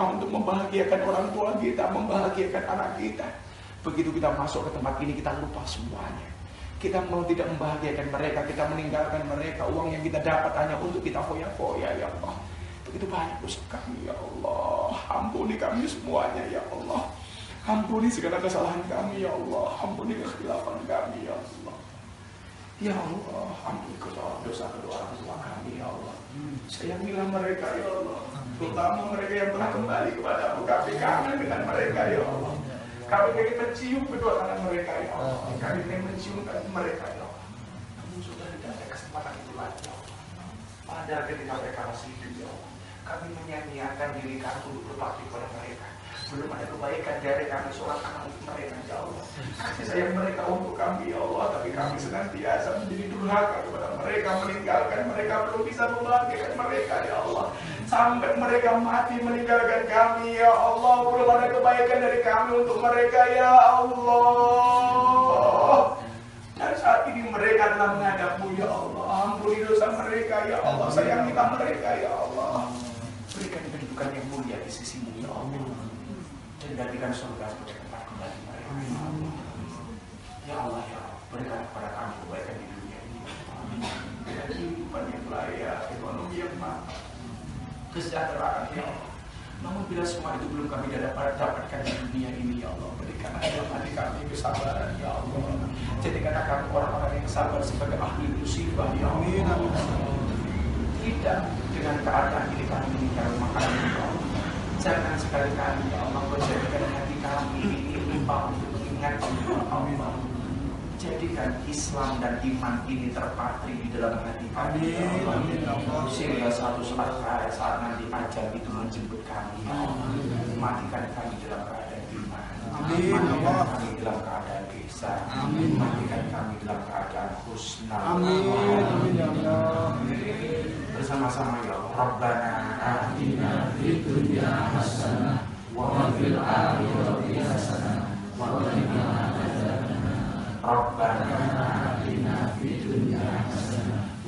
rumah untuk membahagiakan orang tua kita Membahagiakan anak kita Begitu kita masuk ke tempat ini kita lupa semuanya kita mau tidak membahagiakan mereka, kita meninggalkan mereka, uang yang kita dapat hanya untuk kita foya-foya ya Allah. Begitu banyak dosa kami ya Allah. Ampuni kami semuanya ya Allah. Ampuni segala kesalahan kami ya Allah. Ampuni kekhilafan kami ya Allah. Ya Allah, ampuni dosa kedua orang tua kami ya Allah. Sayangilah mereka ya Allah. Terutama mereka yang telah kembali kepada kami kangen dengan mereka ya Allah. Kami ingin mencium kedua tangan mereka ya Allah. Kami ingin mencium tangan mereka ya Allah. Namun sudah tidak ada kesempatan itu lagi ya Allah. Pada ketika mereka masih hidup ya Allah. Kami menyanyiakan diri kami untuk berbakti kepada mereka. Belum ada kebaikan dari kami seorang anak untuk mereka ya Allah. Kasih sayang mereka untuk kami ya Allah. Tapi kami senantiasa menjadi durhaka kepada mereka. Meninggalkan mereka belum bisa membahagiakan mereka ya Allah. Sampai mereka mati meninggalkan kami. Ya Allah belum ada kebaikan dari kami untuk mereka ya Allah. Dan saat ini mereka telah menghadapmu ya Allah. Ampuni dosa mereka ya Allah. Sayangilah mereka ya Allah. Berikan kehidupan yang mulia di sisimu ya Allah. Dan jadikan surga sebagai tempat kembali mereka. Ya Allah ya Allah ya Allah. Berikan kepada kami kebaikan di dunia ini. Dan kehidupan yang layak ekonomi yang mantap kesejahteraan ya Allah. Namun bila semua itu belum kami dapat dapatkan di dunia ini ya Allah berikan dalam hati kami kesabaran ya Allah. Jadikan kami orang-orang yang sabar sebagai ahli musibah ya Allah. Tidak dengan keadaan ini kami meninggal makanan ya Allah jangan sekali-kali ya Allah jadikan hati kami ini lupa untuk mengingat ya Allah jadikan Islam dan iman ini terpatri di dalam hati Amin. Amin. Sehingga satu saat saat nanti ajal itu menjemput kami. Matikan kami dalam keadaan iman. Amin. Matikan kami dalam keadaan bisa. Amin. Matikan kami dalam keadaan husna. Amin. Amin. Bersama-sama ya Allah. Rabbana atina fid dunya hasanah wa fil akhirati hasanah wa qina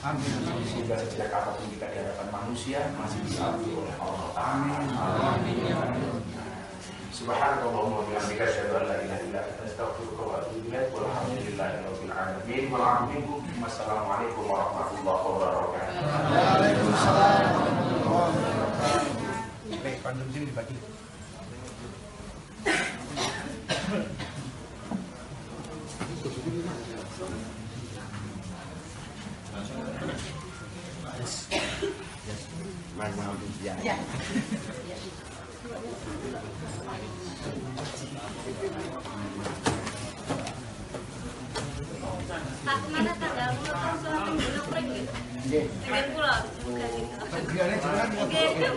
Amin. sehingga sejak apa pun kita di hadapan manusia masih diampuni oleh Allah Amin. Subhanallahumma wa bihamdika asyhadu an la ilaha illa anta astaghfiruka wa atubu ilaik walhamdulillahi rabbil alamin wal a'lamu wassalamualaikum warahmatullahi wabarakatuh. Waalaikumsalam warahmatullahi wabarakatuh. Baik, pandem sini dibagi. Aku mana tanggal mulut kan surat belum pring gitu. Bukan gitu.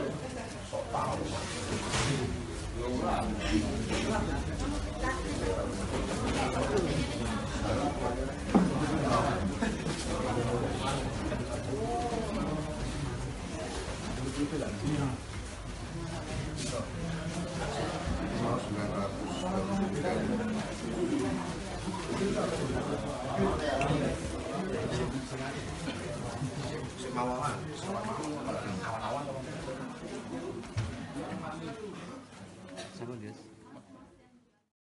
Oke. Sama dia.